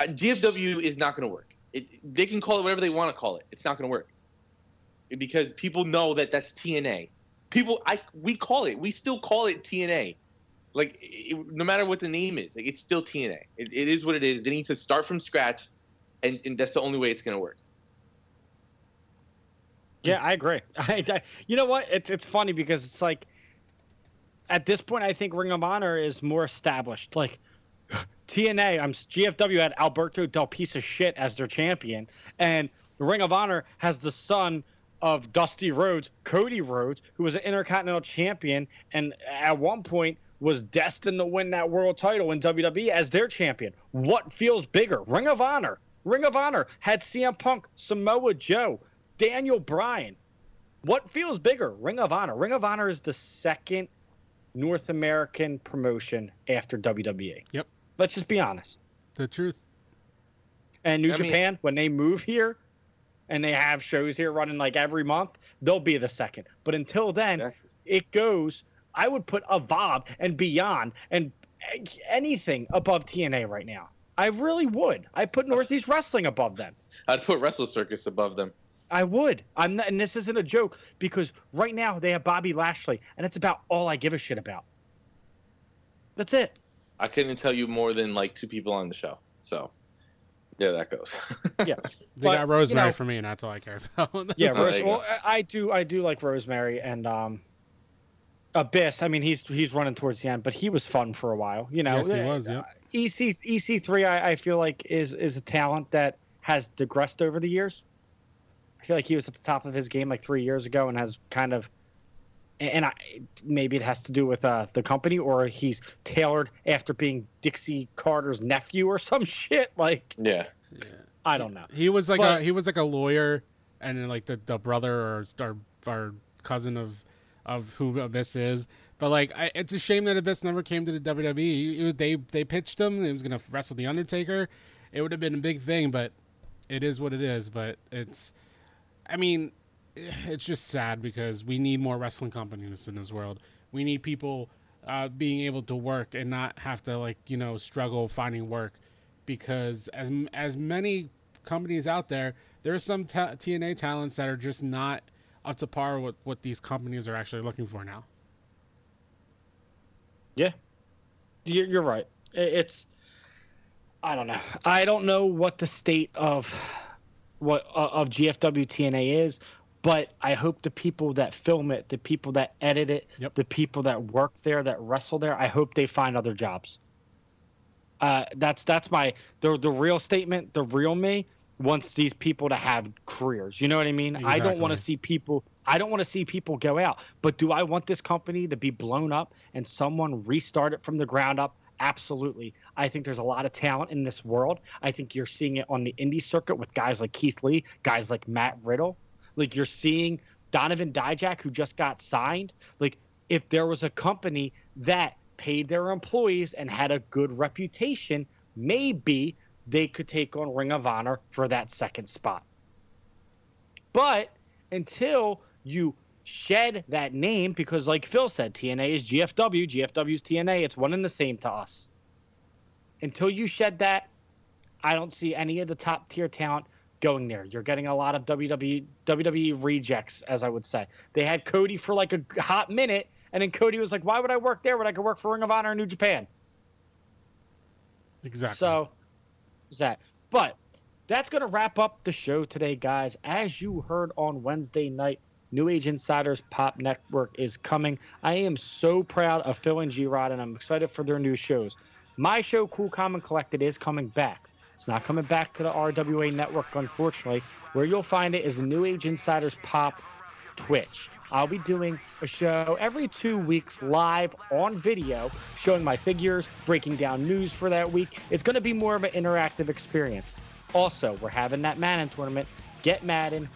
[SPEAKER 4] uh, GFW is not going to work. It they can call it whatever they want to call it. It's not going to work because people know that that's TNA. People, I we call it. We still call it TNA like it, no matter what the name is like it's still tna it, it is what it is they need to start from scratch and, and that's the only way it's going to work
[SPEAKER 2] Yeah, I agree. <laughs> I, I- you know what? It's it's funny because it's like at this point, I think Ring of Honor is more established. Like <sighs> TNA, I'm GFW had Alberto Del Piece of Shit as their champion, and Ring of Honor has the son of Dusty Rhodes, Cody Rhodes, who was an Intercontinental Champion, and at one point was destined to win that world title in WWE as their champion. What feels bigger? Ring of Honor. Ring of Honor had CM Punk, Samoa Joe, Daniel Bryan. What feels bigger? Ring of Honor. Ring of Honor is the second North American promotion after WWE.
[SPEAKER 1] Yep.
[SPEAKER 2] Let's just be honest.
[SPEAKER 1] The truth.
[SPEAKER 2] And New
[SPEAKER 1] I mean-
[SPEAKER 2] Japan, when they move here and they have shows here running like every month, they'll be the second. But until then, it goes. I would put Evolve and Beyond and anything above TNA right now. I really would. I put Northeast Wrestling above them.
[SPEAKER 4] i'd put wrestle circus above them
[SPEAKER 2] I would. I'm not, and this isn't a joke because right now they have Bobby Lashley, and that's about all I give a shit about. That's it.
[SPEAKER 4] i couldn't tell you more than like two people on the show so there that goes <laughs>
[SPEAKER 2] Yeah.
[SPEAKER 1] They
[SPEAKER 2] But,
[SPEAKER 1] got Rosemary
[SPEAKER 2] you know-
[SPEAKER 1] for me, and that's all I care about.
[SPEAKER 2] Yeah,
[SPEAKER 4] Oh,
[SPEAKER 2] Rose, well, I I do. I do like Rosemary and um, Abyss. I mean, he's he's running towards the end, but he was fun for a while. You know,
[SPEAKER 1] yes, he
[SPEAKER 2] Uh,
[SPEAKER 1] was. Yep.
[SPEAKER 2] EC EC three. I, I feel like is is a talent that has digressed over the years. I feel like he was at the top of his game like three years ago and has kind of, and I maybe it has to do with uh, the company or he's tailored after being Dixie Carter's nephew or some <laughs> shit. Like
[SPEAKER 4] yeah
[SPEAKER 2] I don't know.
[SPEAKER 1] He was like
[SPEAKER 2] But-
[SPEAKER 1] a he was like a lawyer, and like the, the brother or, our, or cousin of of who Abyss is. But like, I, it's a shame that Abyss never came to the WWE. He- he- they they pitched him. He was gonna wrestle the Undertaker. It would have been a big thing, but it is what it is. But it's, I mean, it's just sad because we need more wrestling companies in this world. We need people uh, being able to work and not have to like you know struggle finding work because as as many companies out there, there are some TNA talents that are just not up to par with what these companies are actually looking for now.
[SPEAKER 2] Yeah. You're, right. It's I don't know. I don't know what the state of what uh, of GFW TNA is, but I hope the people that film it, the people that edit it, the people that work there, that wrestle there, I hope they find other jobs. Uh, that's that's my the the real statement. The real me wants these people to have careers. You know what I mean? I don't want to see people. I don't want to see people go out. But do I want this company to be blown up and someone restart it from the ground up? Absolutely. I think there's a lot of talent in this world. I think you're seeing it on the indie circuit with guys like Keith Lee, guys like Matt Riddle. Like you're seeing Donovan Dijak, who just got signed. Like if there was a company that paid their employees and had a good reputation, maybe they could take on Ring of Honor for that second spot. But until you shed that name, because like Phil said, TNA is GFW, GFW is TNA, it's one and the same to us. Until you shed that, I don't see any of the top tier talent going there. You're getting a lot of WWE WWE rejects, as I would say. They had Cody for like a hot minute, and then Cody was like, "Why would I work there when I could work for Ring of Honor in New Japan?"
[SPEAKER 1] Exactly.
[SPEAKER 2] So, is that. But that's going to wrap up the show today, guys. As you heard on Wednesday night, New Age Insiders Pop Network is coming. I am so proud of Phil and G Rod, and I'm excited for their new shows. My show, Cool Common Collected, is coming back. It's not coming back to the RWA network, unfortunately. Where you'll find it is the New Age Insiders Pop Twitch. I'll be doing a show every two weeks live on video, showing my figures, breaking down news for that week. It's going to be more of an interactive experience. Also, we're having that Madden tournament. Get Madden,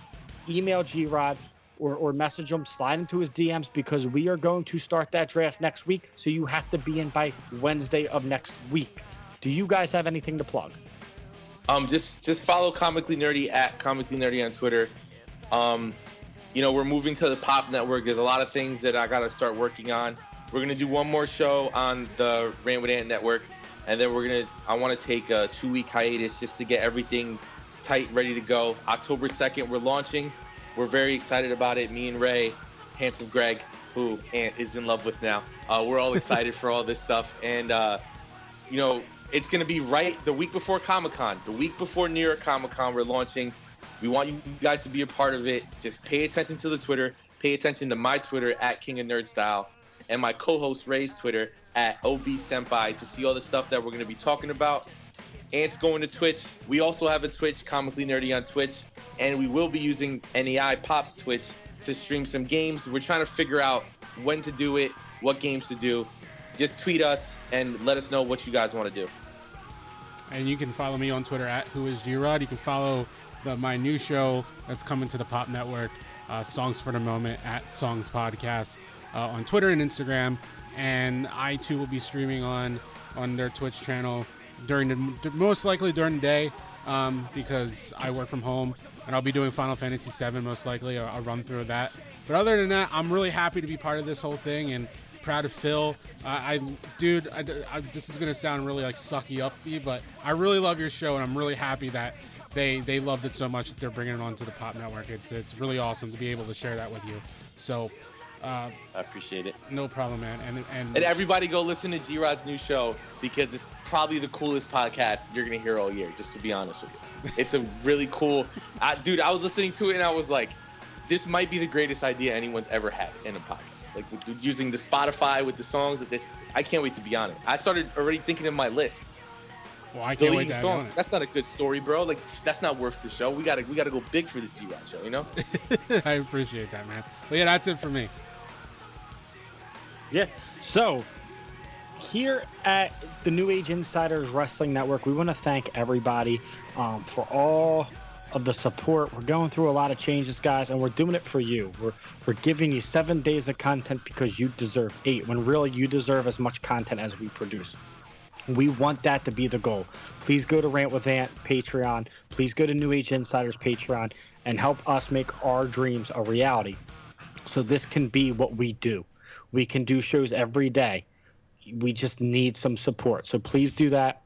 [SPEAKER 2] email G Rod, or, or message him, slide into his DMs because we are going to start that draft next week. So you have to be in by Wednesday of next week. Do you guys have anything to plug?
[SPEAKER 4] Um, just just follow comically nerdy at comically nerdy on Twitter. Um, you know, we're moving to the Pop Network. There's a lot of things that I gotta start working on. We're gonna do one more show on the Rant with Ant Network, and then we're gonna. I want to take a two week hiatus just to get everything tight, ready to go. October second, we're launching. We're very excited about it. Me and Ray, handsome Greg, who Ant is in love with now. Uh, we're all <laughs> excited for all this stuff, and uh, you know, it's going to be right the week before Comic Con, the week before New York Comic Con. We're launching. We want you guys to be a part of it. Just pay attention to the Twitter. Pay attention to my Twitter at King of Nerd Style and my co-host Ray's Twitter at OB Senpai to see all the stuff that we're going to be talking about. Ant's going to Twitch. We also have a Twitch, Comically Nerdy on Twitch, and we will be using NEI Pop's Twitch to stream some games. We're trying to figure out when to do it, what games to do. Just tweet us and let us know what you guys want to do.
[SPEAKER 1] And you can follow me on Twitter at Who Is G-Rod. You can follow the, my new show that's coming to the Pop Network, uh, Songs for the Moment at Songs Podcast uh, on Twitter and Instagram. And I too will be streaming on on their Twitch channel during the most likely during the day um, because I work from home and I'll be doing Final Fantasy VII most likely. I'll, I'll run through that. But other than that, I'm really happy to be part of this whole thing and proud of Phil. Uh, I, dude, I, I- this is gonna sound really like sucky upbeat, but I really love your show, and I'm really happy that they they loved it so much that they're bringing it onto the Pop Network. It's it's really awesome to be able to share that with you. So, uh,
[SPEAKER 4] I appreciate it.
[SPEAKER 1] no problem, man. And and
[SPEAKER 4] And everybody go listen to G Rod's new show because it's probably the coolest podcast you're gonna hear all year. Just to be honest with you, it's a really cool. I, dude, I was listening to it and I was like, this might be the greatest idea anyone's ever had in a podcast. Like with, with using the Spotify with the songs. That this, I can't wait to be on it. I started already thinking of my list.
[SPEAKER 1] well, I can't wait
[SPEAKER 4] Deleting
[SPEAKER 1] to have on
[SPEAKER 4] songs.
[SPEAKER 1] it.
[SPEAKER 4] That's not a good story, bro. Like that's not worth the show. We gotta we gotta go big for the G Rod show. You know. <laughs>
[SPEAKER 1] I appreciate that, man. But yeah, that's it for me.
[SPEAKER 2] Yeah. So here at the New Age Insiders Wrestling Network, we want to thank everybody um, for all of the support. We're going through a lot of changes, guys, and we're doing it for you. We're we're giving you seven days of content because you deserve eight, when really you deserve as much content as we produce. We want that to be the goal. Please go to Rant with Ant Patreon. Please go to New Age Insiders Patreon and help us make our dreams a reality. So this can be what we do. We can do shows every day. We just need some support. So please do that.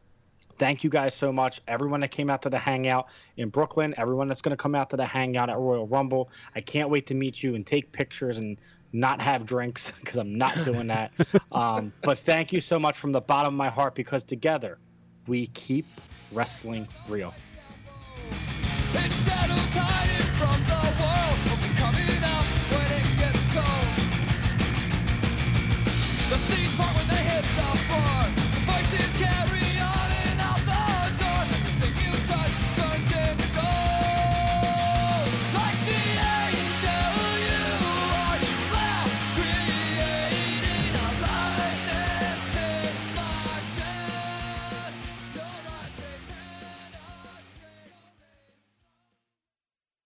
[SPEAKER 2] Thank you guys so much. Everyone that came out to the hangout in Brooklyn, everyone that's going to come out to the hangout at Royal Rumble. I can't wait to meet you and take pictures and not have drinks <laughs> because I'm not doing that. <laughs> um, but thank you so much from the bottom of my heart because together we keep wrestling real.